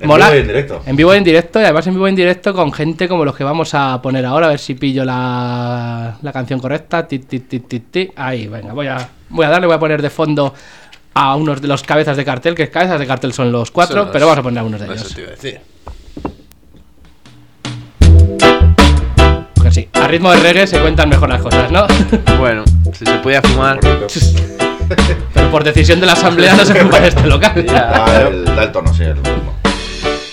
En mola. vivo y en directo. En vivo y en directo, y además en vivo y en directo con gente como los que vamos a poner ahora, a ver si pillo la, la canción correcta. Ti, ti, ti, ti, ti. Ahí, venga, voy a, voy a darle, voy a poner de fondo a unos de los cabezas de cartel, que cabezas de cartel son los cuatro, Son los- pero vamos a poner a unos de Eso ellos. te iba a decir. Sí, a ritmo de reggae se cuentan mejor las cosas, ¿no? Bueno, si se podía fumar. pero por decisión de la asamblea no se fuma en este local. Da el, tono, sí, el ritmo.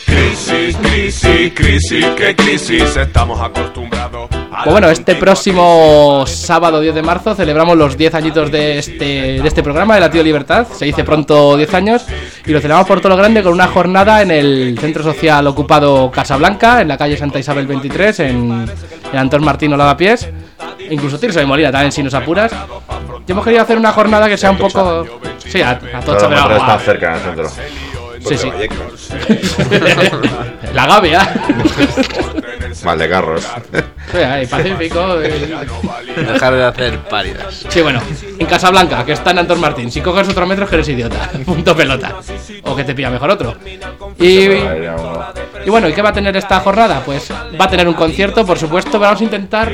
Crisis, crisis, crisis, qué crisis estamos acostumbrados a Pues bueno, este próximo sábado 10 de marzo celebramos los 10 añitos de este, de este programa de la Tío Libertad. Se dice pronto 10 años y lo celebramos por todo lo grande con una jornada en el Centro Social Ocupado Casablanca, en la calle Santa Isabel 23, en, en Antón Martín Lavapiés. Incluso Tirso de Molina también, si nos apuras. Y hemos querido hacer una jornada que sea un poco... Sí, a, a Tocha, Pero. Madrid está cerca en el centro. Sí, sí. La Gavia. Valdecarros. Sí, ahí, Pacífico. eh. Dejar de hacer pálidas. Sí, bueno, en Casablanca, que está en Antón Martín. Si coges otro metro, es que eres idiota. Punto pelota. O que te pilla mejor otro. Y, y bueno, ¿y qué va a tener esta jornada? Pues va a tener un concierto, por supuesto, pero vamos a intentar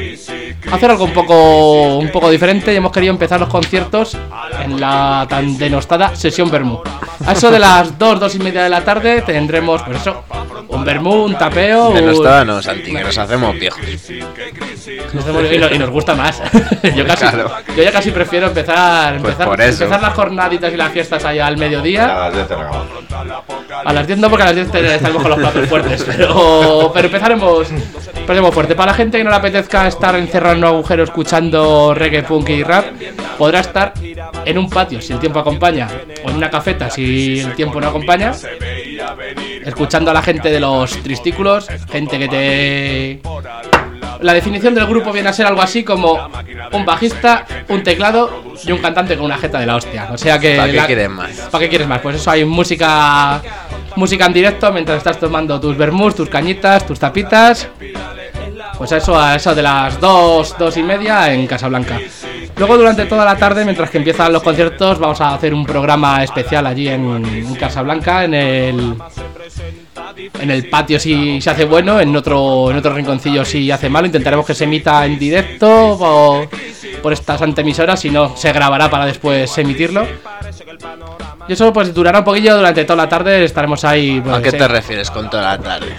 hacer algo un poco, un poco diferente. Y hemos querido empezar los conciertos en la tan denostada sesión Bermú. A eso de las 2, 2 y media de la tarde tendremos, pues eso, un Bermú, un tapeo. Que Santi, nos hacemos viejos. nos hacemos- y, no- y nos gusta más. yo, casi, Claro. yo ya casi prefiero empezar, Pues empezar, las jornaditas y las fiestas ahí al mediodía. A las 10 de la cama. A las 10 no, porque a las 10 te- estaremos con los platos fuertes. Pero, pero empezaremos, empezaremos fuerte. Para la gente que no le apetezca estar encerrado en un agujero escuchando reggae, punk y rap, podrá estar en un patio si el tiempo acompaña, o en una cafeta si el tiempo no acompaña, escuchando a la gente de los tristículos, gente que te. La definición del grupo viene a ser algo así como un bajista, un teclado y un cantante con una jeta de la hostia. O sea que. ¿Para qué la- quieres más? ¿Para qué quieres más? Pues eso, hay música música en directo mientras estás tomando tus vermús, tus cañitas, tus tapitas. Pues eso, a eso de las 2, 2 y media en Casablanca. Luego durante toda la tarde, mientras que empiezan los conciertos, vamos a hacer un programa especial allí en, en Casablanca, en el en el patio si se hace bueno, en otro, en otro rinconcillo si hace malo. Intentaremos que se emita en directo por, por estas antemisoras, si no se grabará para después emitirlo. Y eso pues durará un poquillo durante toda la tarde, estaremos ahí. Pues, ¿A qué eh, te refieres con toda la tarde?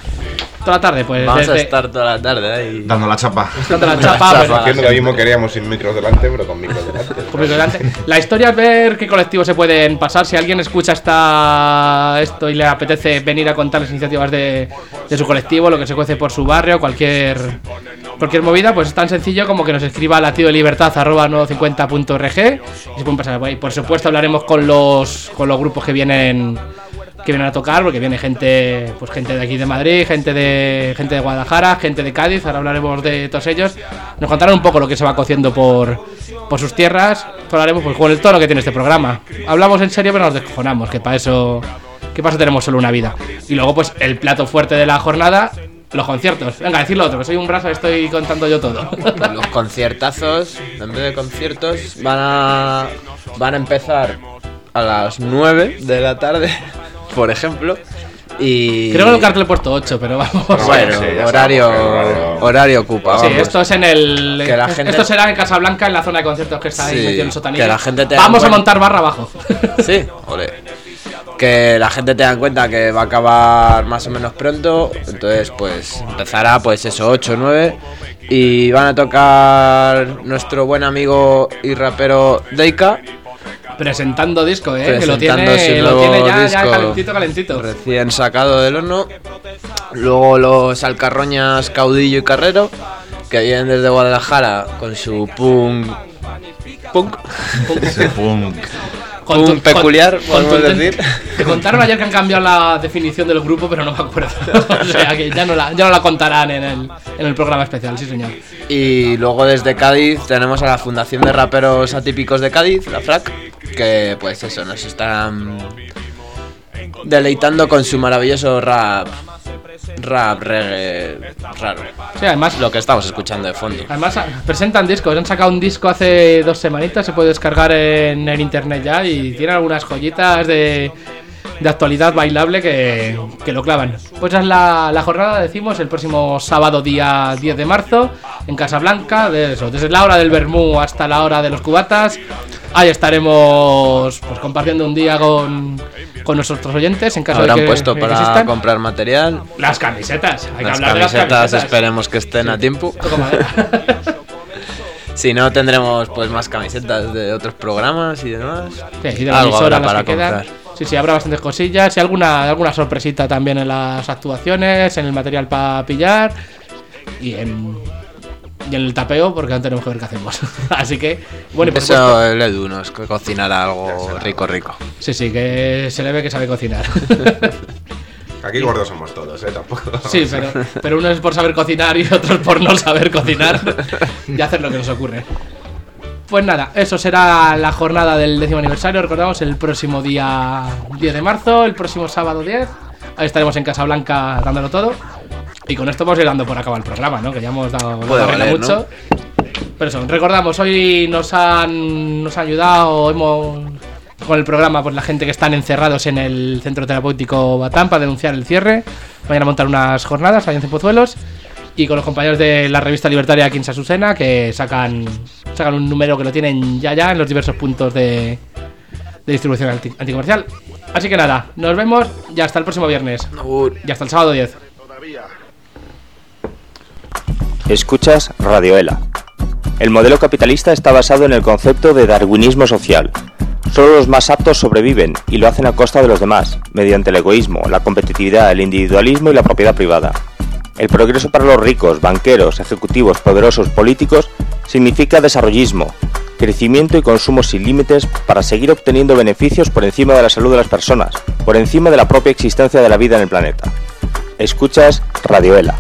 Toda la tarde, pues. Vamos a estar toda la tarde ahí. Dando la chapa. Dando la chapa, pues, Haciendo lo mismo queríamos sin micros delante, pero con micros delante. Público delante. La historia es ver qué colectivos se pueden pasar. Si alguien escucha esta, esto y le apetece venir a contar las iniciativas de, de su colectivo, lo que se cuece por su barrio, cualquier cualquier movida, pues es tan sencillo como que nos escriba a latido de libertad arroba 950.org y se pueden pasar por ahí. Por supuesto hablaremos con los con los grupos que vienen que vienen a tocar, porque viene gente, pues gente de aquí de Madrid, gente de gente de Guadalajara, gente de Cádiz, ahora hablaremos de todos ellos. Nos contarán un poco lo que se va cociendo por, por sus tierras. Hablaremos pues con el tono que tiene este programa. Hablamos en serio, pero nos descojonamos, que para eso que para eso tenemos solo una vida. Y luego pues el plato fuerte de la jornada, los conciertos. Venga, decirlo otro, que soy un brazo, estoy contando yo todo. Los conciertazos, en vez de conciertos, van a, van a empezar a las 9 de la tarde, por ejemplo. Y... Creo que cartel he puesto 8, pero vamos. Bueno, Sí, horario, sabemos horario ocupa. Sí, vamos. esto es en el. Que la gente- Esto será en Casablanca, en la zona de conciertos que está ahí Sí, metido en que la gente tenga Vamos a montar barra abajo. Sí, ole. Que la gente tenga en cuenta que va a acabar más o menos pronto. Entonces, pues empezará, pues eso, 8 o 9. Y van a tocar nuestro buen amigo y rapero Deika. Presentando disco, eh. Que lo tiene, lo tiene ya, calentito, calentito. Recién sacado del horno. Luego los alcarroñas Caudillo y Carrero. Que vienen desde Guadalajara con su punk. Punk. punk. Con Punk peculiar, con- podemos contundente. decir. Te contaron ayer que han cambiado la definición del grupo, pero no me acuerdo. o sea que ya no la, ya no la contarán en el, en el programa especial, sí señor. Y luego desde Cádiz tenemos a la Fundación de Raperos Atípicos de Cádiz, la FRAC, que pues eso, nos están deleitando con su maravilloso rap, rap, reggae, raro. Sí, además Lo que estamos escuchando de fondo. Además, presentan discos. Han sacado un disco hace dos semanitas. Se puede descargar en, en internet ya. Y tiene algunas joyitas de, de actualidad bailable que, que lo clavan. Pues es la, la jornada, decimos, el próximo sábado, día 10 de marzo, en Casablanca. De eso, desde la hora del Bermú hasta la hora de los cubatas. Ahí estaremos pues, compartiendo un día con, con nuestros oyentes. En caso Habrán de que, puesto que para existan. comprar material. Las camisetas. Hay que Las hablar de las camisetas camisetas. esperemos que estén a tiempo. Si no, tendremos pues más camisetas de ototros programas y demás. Sí, y de Algo habrá para que comprar. Sí, sí, habrá bastantes cosillas y alguna, alguna sorpresita también en las actuaciones, en el material para pillar y en, y en el tapeo, porque aún tenemos que ver qué hacemos. Así que, bueno, y por supuesto- Eso el Edu nos que cocinará algo rico, rico. Sí, sí, que se le ve que sabe cocinar. Aquí gordos somos todos, ¿eh? Tampoco. Sí, pero, pero uno es por saber cocinar y otro es por no saber cocinar y hacer lo que nos ocurre. Pues nada, eso será la jornada del décimo aniversario. Recordamos el próximo día 10 de marzo, el próximo sábado 10. Ahí estaremos en Casablanca dándolo todo. Y con esto vamos a ir dando por acabado el programa, ¿no? Que ya hemos dado valer, mucho. Pero eso, recordamos, hoy nos han, nos ha ayudado, hemos con el programa pues la gente que están encerrados en el centro terapéutico Batán para denunciar el cierre. Vayan a montar unas jornadas ahí en Pozuelos y con los compañeros de la revista libertaria Quinsa Susena que sacan sacan un número que lo tienen ya ya en los diversos puntos de, de distribución anti- anticomercial. Así que nada, nos vemos y hasta el próximo viernes. Y hasta el sábado 10. Escuchas Radioela. El modelo capitalista está basado en el concepto de darwinismo social. Solo los más aptos sobreviven y lo hacen a costa de los demás, mediante el egoísmo, la competitividad, el individualismo y la propiedad privada. El progreso para los ricos, banqueros, ejecutivos, poderosos, políticos significa desarrollismo, crecimiento y consumo sin límites para seguir obteniendo beneficios por encima de la salud de las personas, por encima de la propia existencia de la vida en el planeta. Escuchas Radioela.